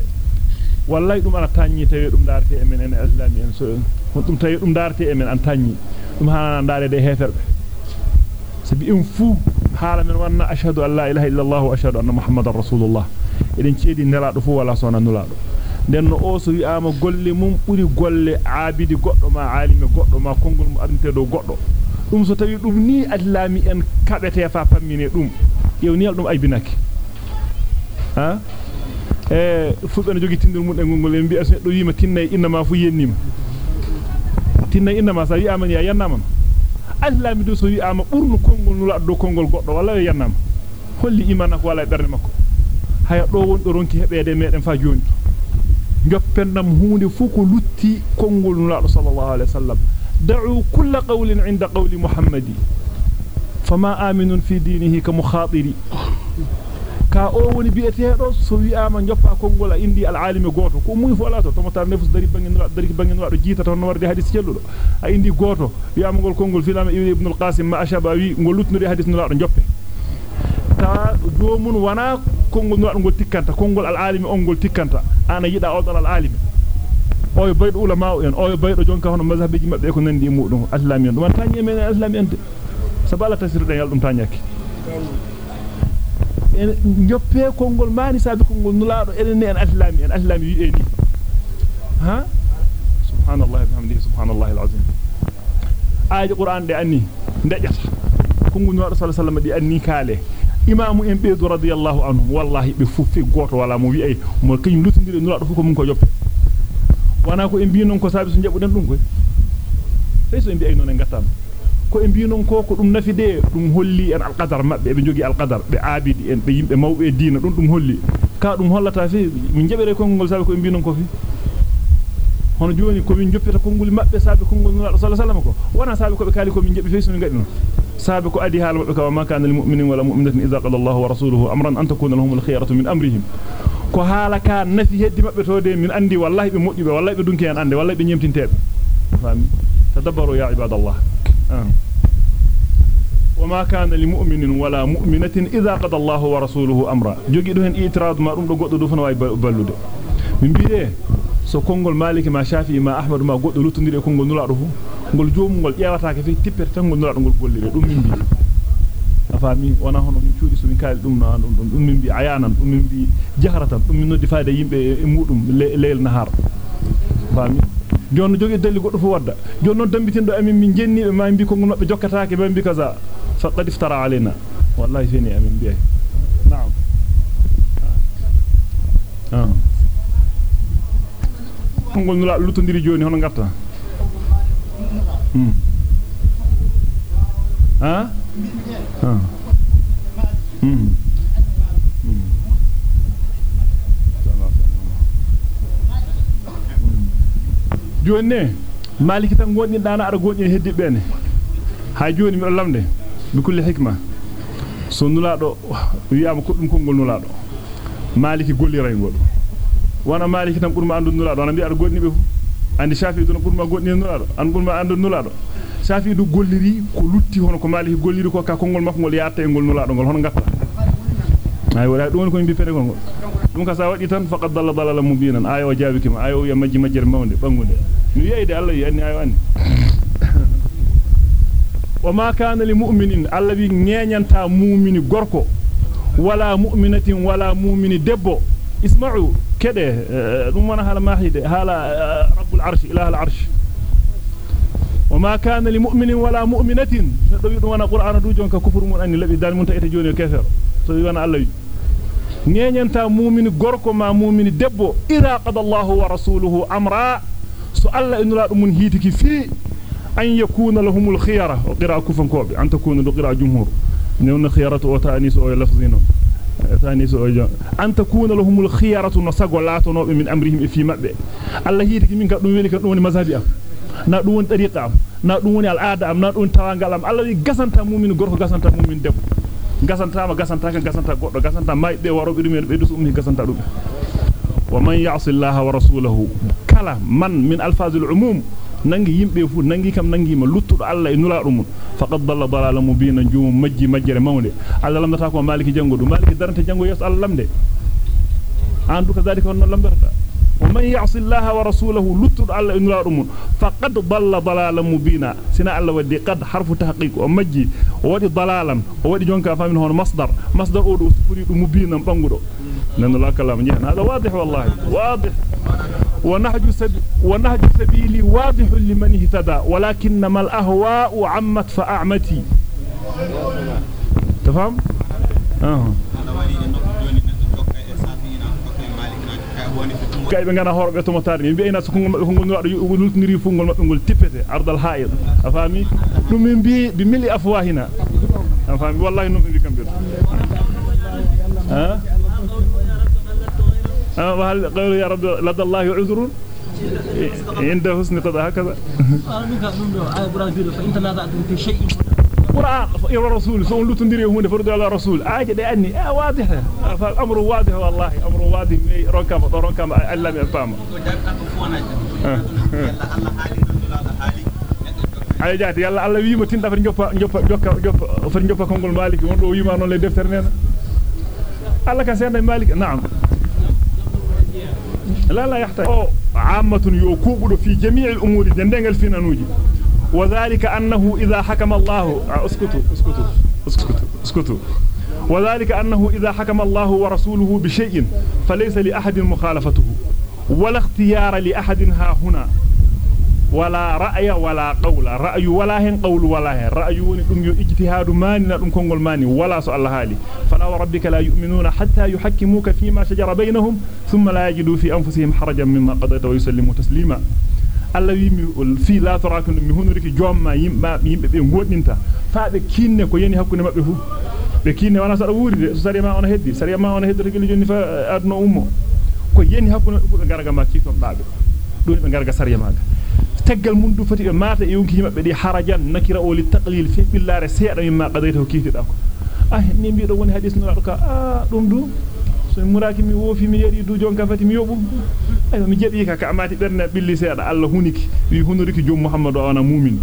wallahi dum ana tanyi tawi dum darete e men en islami en so hon dum tawi dum darete e men an tanyi dum haana e allah wa ashhadu anna rasulullah eden ceedi nelaado fu wala sona nulaado den no o so wi'ama golle mum buri golle aabidi goddo ma alime goddo ma kongol mu arnte do goddo dum so tawi dum ni islami en kabete fa pammine dum yewniyal dum aybinaki ha e fulbe no jogi tindir mun e ngol en bi'a do yima tinnay inma fu yennima tinnay inma sa wi'ama ya yannama Allah mi do so wi'ama burnu kongol nula do kongol goddo walla yo yannama holli imana ko wala berne makko haya do won do ronki hebede meden fa joni joppendam hunde fu ko lutti kongol nula do sallallahu alaihi wasallam da'u kull qawlin 'inda qawli muhammadi woni bi'eteedo so wi'ama joppa kongol a indi al alimi goto ko muy fu ala to tomata nefus dari bangin dari bangin wado jiita to no warde hadis celludo a indi goto wi'ama gol kongol filama ibn al qasim ma ashaba wi ngol lutnude hadis no lado joppe ta joomun wana kongol no ngol tikkanta kongol al alimi on gol tikkanta ana yida o al alimi o yo baydo ulama en o yo baydo jonka hono mazhabiji mabbe ko nandi mudum islami en dum tan yemen islami en sabala tasirde yal dum tanyaki en joppe kongol mani sabi kongol nulaado enen en islami en islami wi eni ha subhanallahi bihamdihi subhanallahi alazim aaji qur'an de anni ndejata kongol nulaado sallallahu alaihi wasallam di anni kale imamu en beedu radiyallahu anhu wallahi be fuffi goto wala mo wi ay mo kanyum lutindire nulaado fu ko mun ko joppe wana ko en bi non ko sabi so jabuden dum koy sey so en bi ay non en gattama ko e biinon ko ko dum nafi de dum holli en alqadar mabbe be jogi alqadar be aabidi en be yimbe mawbe e diina dum dum holli ka dum hollata fi min jabere kongol sabe ko e biinon ko fi hono joni ko min joppita kongol mabbe sabe kongol nula sallallahu alaihi wasallam ko wana sabe ko be kali ko min jabbi fe sunu gadino sabe ko adi haala mabbe ka ma kana lil mu'minin wala mu'minatin idha qada Allahu wa rasuluhu amran an takuna lahum al khiyaratu min amrihim ko haala ka nafi heddi mabbe to de min andi wallahi be moddi be wallahi be dunki en ande wallahi be nyemtintebe fami tadabbaru ya ibadallah آه. وما كان لمؤمن ولا مؤمنة إذا قد الله ورسوله أمرا. جوجي دوهن إيتراد ما رمضو قد دوفن واي بلود من بيه سو كونغول مالك ما شافي ما أحمد ما قد دلوتن دير كونغول نولا رفو نقول جوم نقول يا وطاك في تيبر تنغول نولا نقول قول دوم من بيه أفهمي وأنا هنا من شو اسمي كال دوم نان دوم من بيه عيانا دوم من بيه جهرة دوم من ندفاع دي يمبي مؤلم ليل نهار. فهمي jonno jogi dalli goddo fu wadda jonno dambitindo amin min jennibe ma mbi ko ngol mabbe jokkataake be mbi kaza faqad iftara alaina wallahi fini amin bi na'am ah ngol nula lutondiri joni hono garta hmm ha ha hmm joni ne maliki tan gonni dana ara gonni heddi bene ha joni mi lamde bi kulli hikma so nulaado wi'ama ko dum kongol nulaado maliki golliray ngol wana maliki tan burma andu nulaado wana bi ar gonni be fu andi shafi dun burma gonni nulaado an burma andu nulaado shafi du golliri ko lutti hono ko maliki golliri ko ka kongol makko ngol yaata e ngol nulaado ngol hono ngatta ay wala dum ko mbi fere ngol dum ka sa wadi tan faqad dalla dalala mubinan. Ayo jabiki ma majji majjere mawnde bangunde mi yeyde Allah yi anni ayo anni وما كان لمؤمن الله بي نينانتا مؤمن غوركو ولا مؤمنة ولا مؤمن دبو اسمعوا كده دم وأنا حالا ماحيد حالا رب العرش اله العرش وما كان لمؤمن ولا مؤمنة دو يدو وأنا قران دو جونكا كفر من اني لبي دال ايتا جوني كفر سو وأنا الله نينانتا مؤمن غوركو ما مؤمن دبو اذا قضى الله ورسوله أمرا. سو الله ان لا دم هيتiki fi أن يكون لهم الخيارة. وقراءة كفن كوبي. أن تكون لقراءة جمهور. نون خيارة وتأنيس أو لفظين تأنيس أو جمهور أن تكون لهم الخيارة نساق لا تنوب من أمرهم في مأبئ الله يدك منك دون ولك دون مذهبي أم. na dum won tariqa am na dum woni al'ada am na dum tawangal am Allah wi gasanta mu'min gorko gasanta mu'min debbo gasanta ma gasanta kan gasanta goddo gasanta may be warobe dum be dus ummi gasanta dum wa man ya'si Allah wa rasulahu kala man min alfazul umum nangi yimbe fu nangi kam nangi ma luttudo Allah e nulaado mun faqad dalla dalala mubina jum majji majjere mawde Allah lamdata ko maliki jango du maliki darante jango yes Allah lamde an du kadalika on lamdata ومن يعص الله ورسوله لطد الله ان لارم فقد ضل ضلالا مبينا. سنا الله ودي قد حرف تحقيق ومجي. ودي ضلالا. ودي جونكا فامن هون مصدر. مصدر أودو سفري مبينا بانغدو نن لا كلام جهن. هذا واضح والله. واضح. ونهج سبيل ونهج سبيلي واضح لمن اهتدى. ولكنما الأهواء عمت فأعمتي. تفهم؟ آه. Kay be ngana horbe to motari mi beena so kongol kongol no adu lultindiri fungol mabbe ngol tippete ardal haid afami dum min bi bi mili afwahina afami wallahi no bi kambe ha ha wal qawlu ya rabbi lad allah uzrun عند حسن قضاء هكذا قرآن يا رسول سون لتندري هون فرد على رسول اجد اني آه واضح. الامر واضح والله أمر واضح. ركم ركم علم الفهم ay jaati yalla alla wiima tin dafar njoppa njoppa jokka joppa far njoppa kongol maliki won do wiima non le defter nena alla ka senda maliki na'am لا لا يحتاج. عامة يوكوب في جميع الأمور. دندنغل في نانوجي وذلك أنه إذا حكم الله اسكتوا اسكتوا اسكتوا اسكتوا. وذلك أنه إذا حكم الله ورسوله بشيء فليس لأحد مخالفته ولا اختيار لأحد ها هنا. ولا رأي ولا قول. رأي ولا هن قول ولا هن. رأي يو اجتهاد ماني ندم كونغول ماني. ولا سؤال حالي فلا وربك لا يؤمنون حتى يحكموك فيما شجر بينهم ثم لا يجدوا في أنفسهم حرجا مما قضيت ويسلموا تسليما. Alla wi mi fi la taraka mi hunuriki jomma yimba yimbe be godinta fa be kinne ko yeni hakkunde mabbe fu be kinne wana sada wuurde so sari ma ona heddi sari ma ona heddi rek joni fa adno ummo ko yeni hakkunde be garga ma kiton daabe dum be garga sari maga teggal mun du fati be mata e yonki mabbe di harajan nakira o li taqlil fi billare seeda mimma qadayta kiitida ko ah ni mbido woni hadis no ka ah dum du so muraki mi wofi mi yari du jonka fati mi yobu ay mi jebi ka ka amati berne billi seeda Allah huniki wi hunuriki jom muhammadu wana mu'min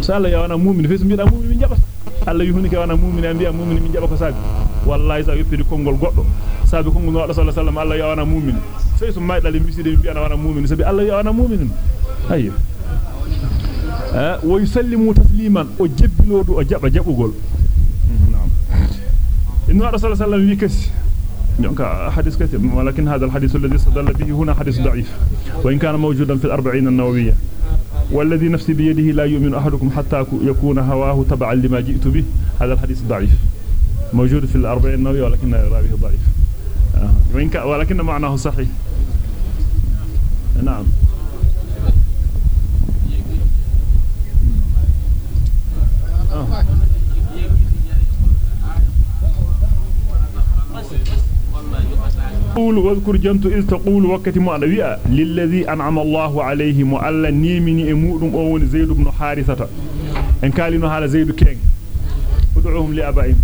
so Allah ya wana mu'min fe so mbiida mu'min mi jabata Allah wi huniki wana mu'min e mbiya mu'min mi jaba ko sabi wallahi sa yoppidi kongol goddo sabi kongol no sallallahu alaihi wasallam Allah ya wana mu'min fe so maydale miside mi biya wana mu'min sabi Allah ya wana mu'min ayyo eh wo yusallimu tasliman o jebbilodu o jaba jabugol na'am inna rasul sallallahu wikasi donc حديث كثير ولكن هذا الحديث الذي استدل به هنا حديث ضعيف. وإن كان موجودا في الأربعين النووية. والذي نفسي بيده لا يؤمن أحدكم حتى يكون هواه تبعا لما جئت به. هذا الحديث ضعيف. موجود في الأربعين النووية ولكن راويه ضعيف. وإن كان ولكن معناه صحيح. نعم. تقول واذكر جنت إذ تقول وقت معنوية للذي أنعم الله عليه مؤلا نيمني أمودم أون زيد بن حارثة. إن كالينو هذا زيد كين. ادعوهم لأبائهم.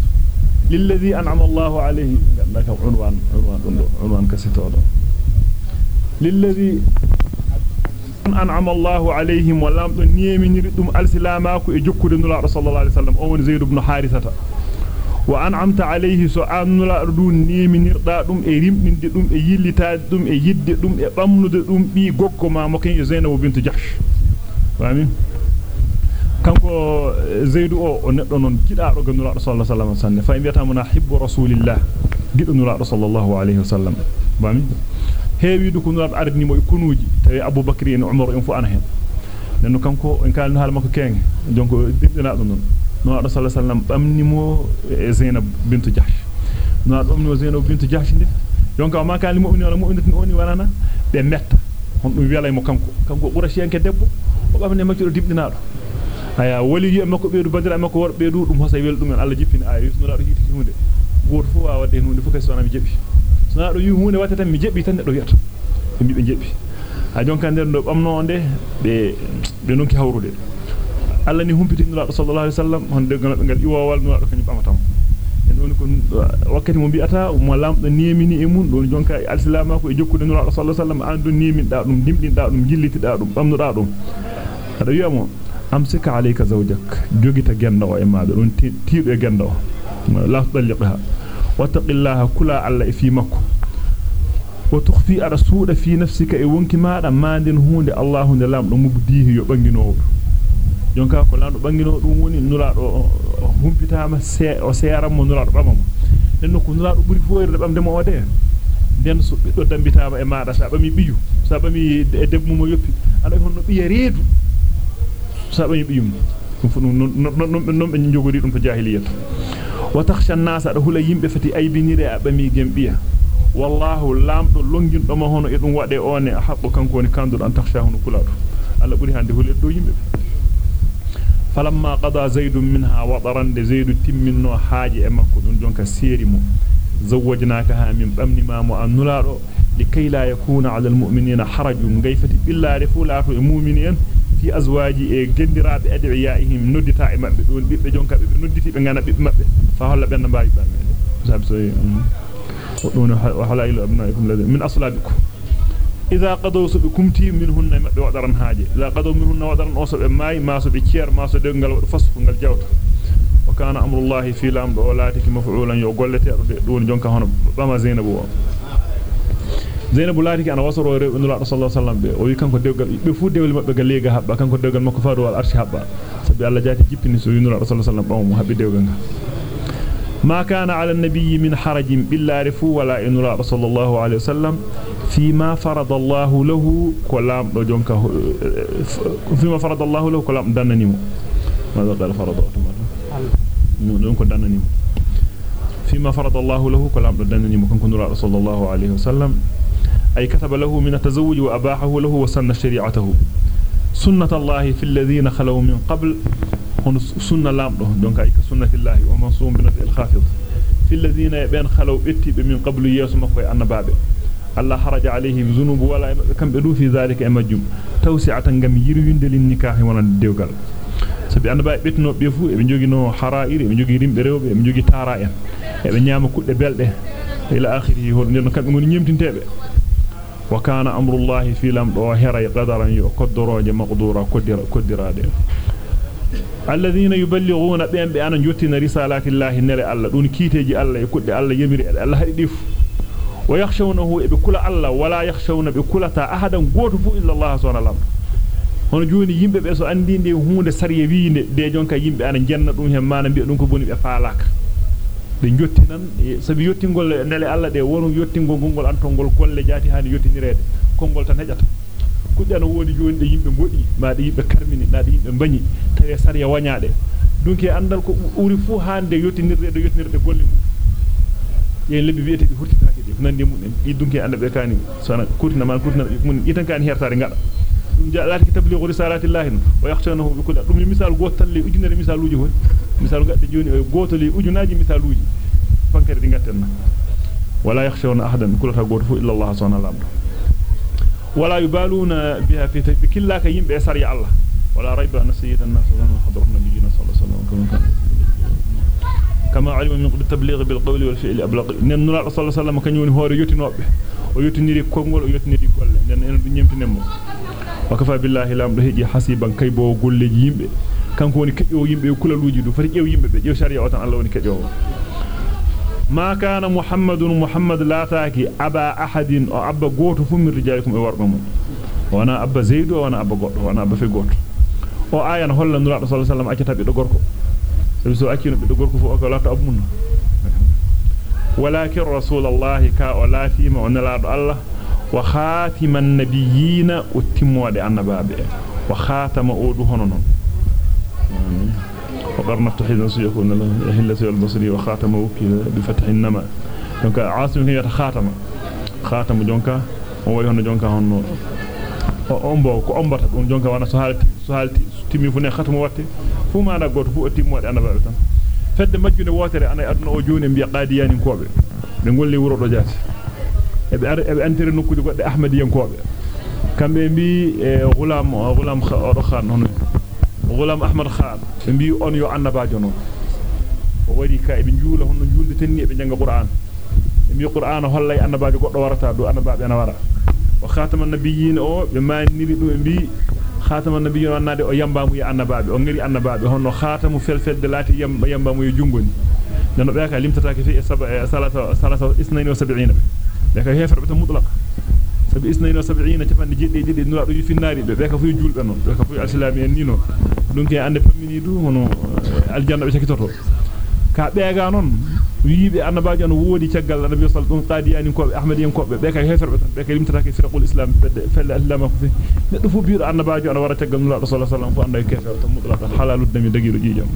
للذي أنعم الله عليه. لك عنوان عنوان عنوان كسيتو للذي أنعم الله عليهم ولم نيمني دم السلاماكو اجكود نلا رسول الله عليه وسلم. أون زيد بن حارثة. وأنعمت عليه سؤالنا الأردون نيمي نرداء دم إريم من دم إيلي تاد دم إيدي دم إقامن دم بي قوك ما مكين يزين وبنت جحش فهمين كانكو زيدو أو نتلونون كدا رغن نرى رسول الله صلى الله عليه وسلم فإن بيتا منحب رسول الله قد نرى رسول الله عليه وسلم فهمين هي ويدو كنو رب عرد نمو يكونو تي أبو بكري إن عمر ينفو أنهين لأنه كانكو إن كان نهال مكو كينج جونكو دبنا نرى Jahsh no ado bamnimo Zainab bintu Jahsh ndi jonka ma kan mu'mini wala mu'minatin oni wanana be metta hon dum welay mo kanko kanko qurashiyanke debbo o bamne makko dibdinaado aya wali wi makko beedu bandira makko worbe beedu dum hosa wel dum en Allah jippini ay no ado yiti hunde goto fu wa wadde hunde fu kay sona mi jebbi sona do wi hunde watta tan mi jebbi tan do wiata be mbi be jebbi ha jonka nder do bamno onde be be nonki hawrude Allah ni humpiti nula sallallahu alaihi wasallam honde ngal iwowal nula do kanyum bamatam en woni ko wakkati mo bi'ata mo lamdo nemini e mun don jonka e alislama ko e jokkude nula sallallahu alaihi wasallam an do nemin da dum dimdin da dum jilliti da dum bamnuda dum ada yiyamo amsika alayka zawjak jogita genda o e maado don tiido e genda o la tudalliqha wattaqillaha kula alla fi makko wa tukhfi ara suuda fi nafsika e wonki maada maanden hunde allah hunde lamdo mubdihi yo banginowo jonka ko lando bangino dum woni nulaado humpitama se o seeram mo nulaado bamamo den ko nulaado buri foyirde bamde mo ode den so biddo dambitama e maada sa bami biju sa bami e debmu mo yoppi ala honno biya reedu sa bami bijum dum fu non non non be jogori dum to jahiliyat wa takhsha an-nas ada hula yimbe fati aybinire a bami gembiya wallahu lamdo longindo ma hono e dum wade one habbo kanko woni kandu an takhsha hono kulado alla buri hande hule do yimbe فلما قضى زيد منها وطرا لزيد تمنو حاجة أمكو دونك سيري مو. زوجناكها من بمن ما مؤنلارو لكي لا يكون على المؤمنين حرج. مقيفة بالله رفول في المؤمنين في أزواج إيه جندرات أدعيائهم. ندتا إمام بدون بيب جونك بيب ندتي بنغانا بيب مبب فهلا بأن بايب. بامين سابسوي وحلا إلو أبنائكم لذين من أصلابكم. Qadaw su kumti minhunna mabbe wadaran haaje la qadaw minhunna wadaran oso be may ma so be cier ma so de ngal wadu fasfu ngal jawta wa kana amrullahi fi lamdo olatiki maf'ulan yo gollete de don jonka hono bama zainabu o zainabu latiki ana wasoro rewbe nula sallallahu alaihi wasallam be o wi kanko dewgal be fu dewle mabbe galega habba kanko dewgal makko faado wal arshi habba sabi Allah jati jippini so ما كان على النبي من حرج بالله رفو ولا إن رسول الله عليه وسلم فيما فرض الله له كلام دونك فيما فرض الله له كلام دننيمو ماذا قال فرض؟ دونك دننيمو فيما فرض الله له كلام دننيمو كان كن رسول الله عليه وسلم. أي كتب له من التزوج وأباحه له وسن شريعته. سنة الله في الذين خلوا من قبل هن سنة لامده دونك أي سنة الله ومنصوم بنفع الخافض في الذين يبين خلوا اتب من قبل يسمى كوي أن بابه الله حرج عليهم ذنوب ولا كم بدو في ذلك امجم توسعه غام يرويند للنكاح ونان ديوغال sabi anda bay betno be fu e be jogino hara'ir e be jogi rimbe rewbe e be jogi tara en e be nyama kudde belde ila akhirih hol nden kambe ngoni nyemtintebe wa kana amrullahi fi lam do hera qadaran yuqaddoroje maqdura koddira koddirade bi ana jottina risalati llahi nere alla dun kiteji alla e kudde alla yemiri alla hadi difu wa yakhshawnahu e be kula alla wala yakhshawna be kulata ahadan goto fu illa allah subhanahu wa ta'ala hono joni yimbe be so andi de hunde sariye wiinde de jonka yimbe ana jenna dum hen mana bi'a dum ko boni be faalaka be jottinan sabi yottingol nele alla de wonu yottingol gongol antongol golle jati hani yottinirede kongol tan hejata kudana wodi joni de yimbe godi ma de yimbe karmini na de yimbe bañi tawe sariya wañaade dunki andal ko uri fu hande yottinirde de yottinirde golle mum yen lebbi biete di hurtitaake de nandi mun en di dunki anda be kani sona kurtina man kurtina mun itan kani hertare ngada dum jaalaati tablighu risalati llahi wa yakhshawnahu bi kulli dum misal gotal li ujunere misaluji hon misal gadde joni o goto li ujunaji misaluji fankere di gatten wala yakhshawna ahadan kullata goto fu illa allah subhanahu wa ta'ala ولا يبالون بها في طيب كلا كيم بأسر يا الله. ولا ريب أن سيد الناس وحضره نبينا صلى الله عليه وسلم كما, كما علم من التبليغ بالقول والفعل أبلغ. نمنا صلى الله عليه وسلم كان يوني هو ريوتي نوبه. ويوتي نيري كونغول ويوتي نيري كول لأن نمتي نمو. نم. وكفى بالله لام رهيجي حسيبا كيبو قول لي يمبي. كان كوني كيو يمبي وكل الوجود فريق يو يمبي. يو شريعة الله وني كيو ahadin o abba goto fu min rijalikum e warbe mum wana abba zaid wana abba goddo wana abba fe goto o ayan holla nura sallallahu alaihi wasallam accata be do gorko sabi so accino be do gorko fu o ko lata abmun ولكن رسول الله كأولا فيما ونلاد الله وخاتم النبيين وتمود النبابة وخاتم أودو هنون وقرن افتحيد سيكون له يهل سيء البصري وخاتم وكي بفتح النما donc عاصم هي خاتم خاتم جونكا ووري هون جونكا هون fu ne khatmu watte fu ma na goto fu o timmode annababe tan fedde majjune wotere ana aduna o joni biya qadiyani kobe be golli wuro do jati ebe ebe antere nokkude godde ahmadiyan kobe kambe mbi e gulam gulam odo khan hono غلام أحمد خان بي اون يو انبا جنون وادي كاي بي نجول هون نجول تني بي جان قران بي قرآن هولاي انبا جو غدو ورتا دو انبا بي نوارا وخاتم النبيين أو بي ما نيري دو بي خاتم النبيين وانادي أو يامبامو يا انبا بي أو غيري انبا بي هون خاتم فلفل دلاتي يامبا يامبامو يا جونغوني نانو بيكا ليمتاكي في سبع سلاسه سلاسه 72 لك هيفر بتمطلق سبع 72 تفاني جيدي جيدي نولا دو في النار. بيكا في جولبه نون بيكا في اسلامي نينو. Dunke ande pamini du hono aljanna be sakitoto ka beega non wiibe annabaajo no woodi caggal annabi alaihi wasallam qadiyani ko ahmadiyan ko be ka heferbe tan be ka limtata ke firqul islam bedde felle allama ko fi neddo fu biiro annabaajo ana wara caggal nula sallallahu alaihi wasallam fu anda kefer tan mutlaqan halalud dami dagido jijam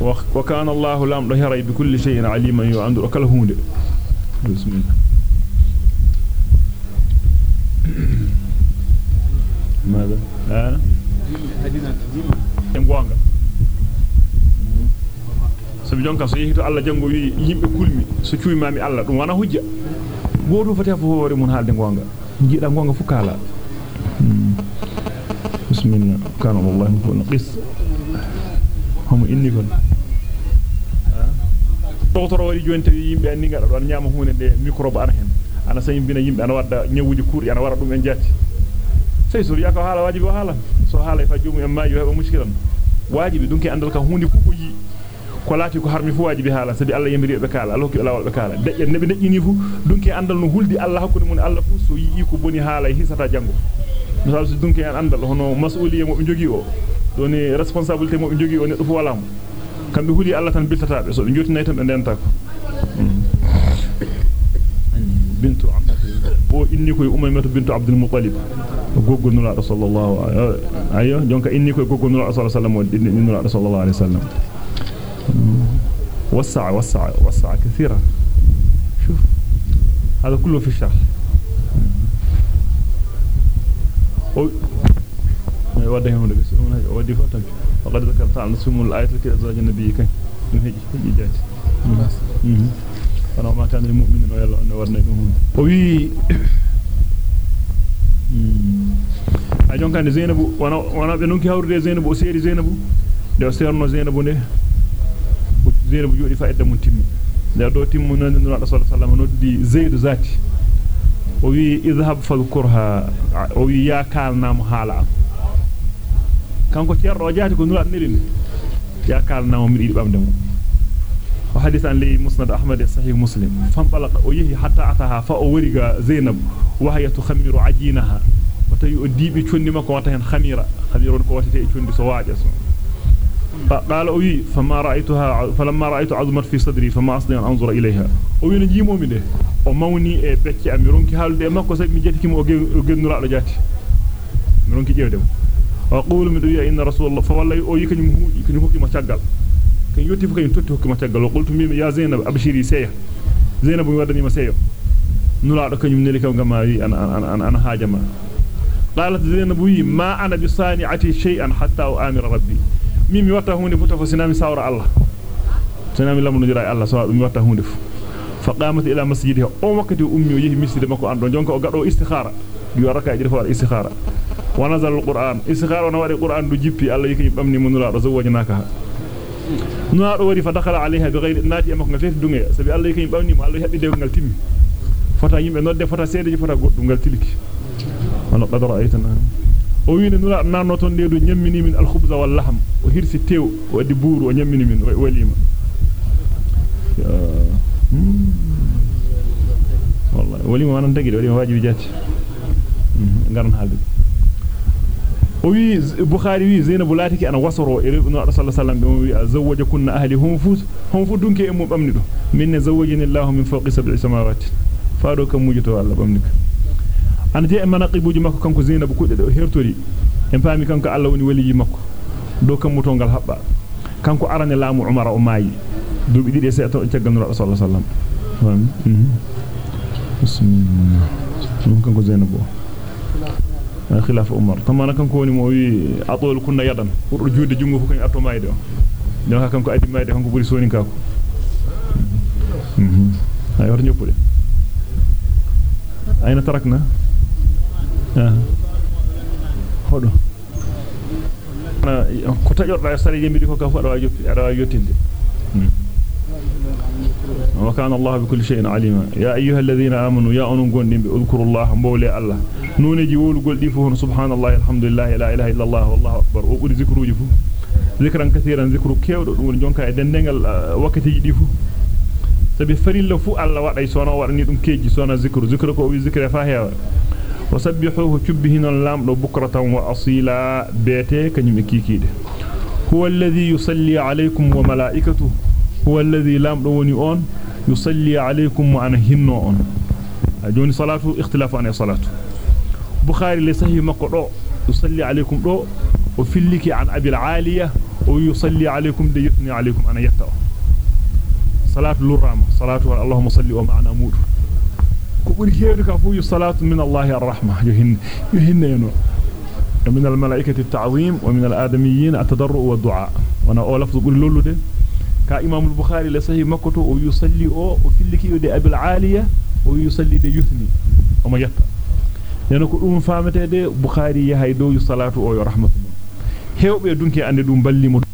wa kana allah lam do hera bi kulli shay'in aliman yu'andu kala hunde bismillah ماذا ها ها sabi jonka so yehi to Allah jango wi yimbe kulmi so cuuy mami Allah dum wana hujja goto fati fo hore mun halde gonga jida gonga fu kala bismillah kana Allah ko naqis hum inni kon doctor wari joni tawi yimbe andi ngada don nyama hunde de microbe ana hen ana sayimbina yimbe ana wadda nyawuji kurdi ana wara dum en jatti so wajibi o so hala fa joomu en maaji heba muskilan wajibi dunki andal ka hunde fu ko yi ko laati ko harmi fu wajibi hala sabi Allah yembiri be kala Allah hokki lawol be kala dejje nebe dejjini fu dunki andal no huldi Allah hakkunde mun Allah fu so yi ko boni hala hisata jango misal so dunki en andal hono mas'uliyya mo be jogi o doni responsabilité mo be jogi o neddo fu wala mo kambe huli Allah tan biltata be so be jotinay tan be denta ko bintu o inni koy umaymatu bintu abdul muttalib sallallahu ayo jonka inni وسع وسع وسع كثيرا شوف هذا كله في الشرح ودي هون بس هون ودي فتن وقد ذكرت عن سم الآية التي أزواج النبي كان من هجي هجي جات أنا ما كان المؤمن ويلا أن ورنا وي a jonkande Zainabu wana wana be nonki hawrude Zainabu o seeri Zainabu de o serno Zainabu ne Zainabu jodi fa edda mun timmi de do timmu no Rasul sallallahu alaihi wasallam noddi Zaid zati o wi idhhab fadhkurha o wi ya kalnam hala kanko cerdo jaati ko nura nelin ya kalnam mi didi bamde mo o hadith an li musnad ahmad sahih muslim fam balaqa o yehi hatta ataha fa o wariga Zainab wa hiya tukhammiru ajinaha tawi o diibi condi makko wata hen khamira khamiron ko watete e condi so waaja so قال أوي فما رأيتها فلما رأيت عظمت في صدري فما أصلي أن أنظر إليها أوي نجيمو من ده o mawni e becce am ronki haalde makko sabi mi jatti mo o gennura do jatti mi ronki jewde mo wa qulu mi duya inna rasulullah fa wallahi o yikanyum huudi kanyum hokki ma caggal kan yotti fu kanyum totti hokki ma caggal o qultu mi ya zainab abshiri seya zainab mi wadani ma قالت زينب وي ما أنا بصانعتي شيئا حتى أؤمر ربي. ميمي وتا هوني فوتا فسنامي ساور الله. سنامي لامو نجرا الله سواء مي وتا هوني فقامت إلى مسجدها. أو وقت أمي ويه مسجد مكو أندو جونك قدو استخارة. يو ركع جري فوار استخارة. ونزل القرآن. استخارة ونواري القرآن دو جيبي. الله يكي بأمني من الله رزوجناكها نوار وري فدخل عليها بغير ناتي أمك نفيت دنيا سبي الله يكي بأمني ما الله يحبي ديو نغال تيمي فتا يمي نودي فتا سيدي فتا قد نغال هنا قد رأيتنا أوين نرى نانوتون ديدو نيمني من الخبز واللحم. وهرسي تيو ودي بور ونيمني من وليما والله وليما وأنا ندقل وليما واجب جات. غرن حالي وي البخاري وي زينب لاتكي أنا وسرو رسول الله صلى الله عليه وسلم زوج كنا اهلهم فوس هم فدونك امم بامنيدو من زوجني الله من فوق سبع سماوات. فادو كم وجتو الله بامنيدو ana je manaqibuji makko kanko Zainab kudde do hertori en faami kanko Allah woni waliji makko do kam mutongal habba kanko arane laamu Umar o maayi duubi didi se to ceggal Rasul sallallahu alaihi wasallam bismillah kanko Zainab Umar tamana kanko woni mo wi atol kunna yadan urdo juude jungo fu kan atto mayde o do kanko adi mayde kanko buri soni kako mhm ay war ñoppude ayna tarakna hodo ko tajorda sare yembidi ko ka fu ada joppi ada yottinde wa kana allah bi kulli shay'in alima ya ayyuha alladhina amanu ya anun gondimbe udhkuru allah mawli allah nuneji wolugol di fu hono subhanallahi alhamdulillah la ilaha illa allah wallahu akbar o buri zikruji fu zikran kaseeran zikru kewdo dum jonka e dendengal wakati di fu sabi farilla fu allah waday sono wadani dum keji وسبحوه تبهن اللام بكرة وأصيلا. بيته كنيم كيكيده هو الذي يصلي عليكم وملائكته. هو الذي لام دوني أون يصلي عليكم وأنا هنو أون. جوني صلاته اختلاف عن صلاته بخاري لصحيح مقدو يصلي عليكم دو وفلك عن أبي العالية. ويصلي عليكم دي يثني عليكم أنا يتو صلاة للرام صلاة اللهم صل ومعنا ko buri heedu ka fu salatu min Allah ar-rahma yuhin yuhinneno من الملائكة التعظيم ومن الآدميين التضرع والدعاء. وأنا أول لفظ قول لولو ده كإمام البخاري لصحيح مكته ويصلي أو وفلك يدي أبي العالية ويصلي دي يثني. وما يتا لأنه كل فامتة ده بخاري يهيدو يصلاة أو يرحمة. هيو بيدونك أن دوم بلي مد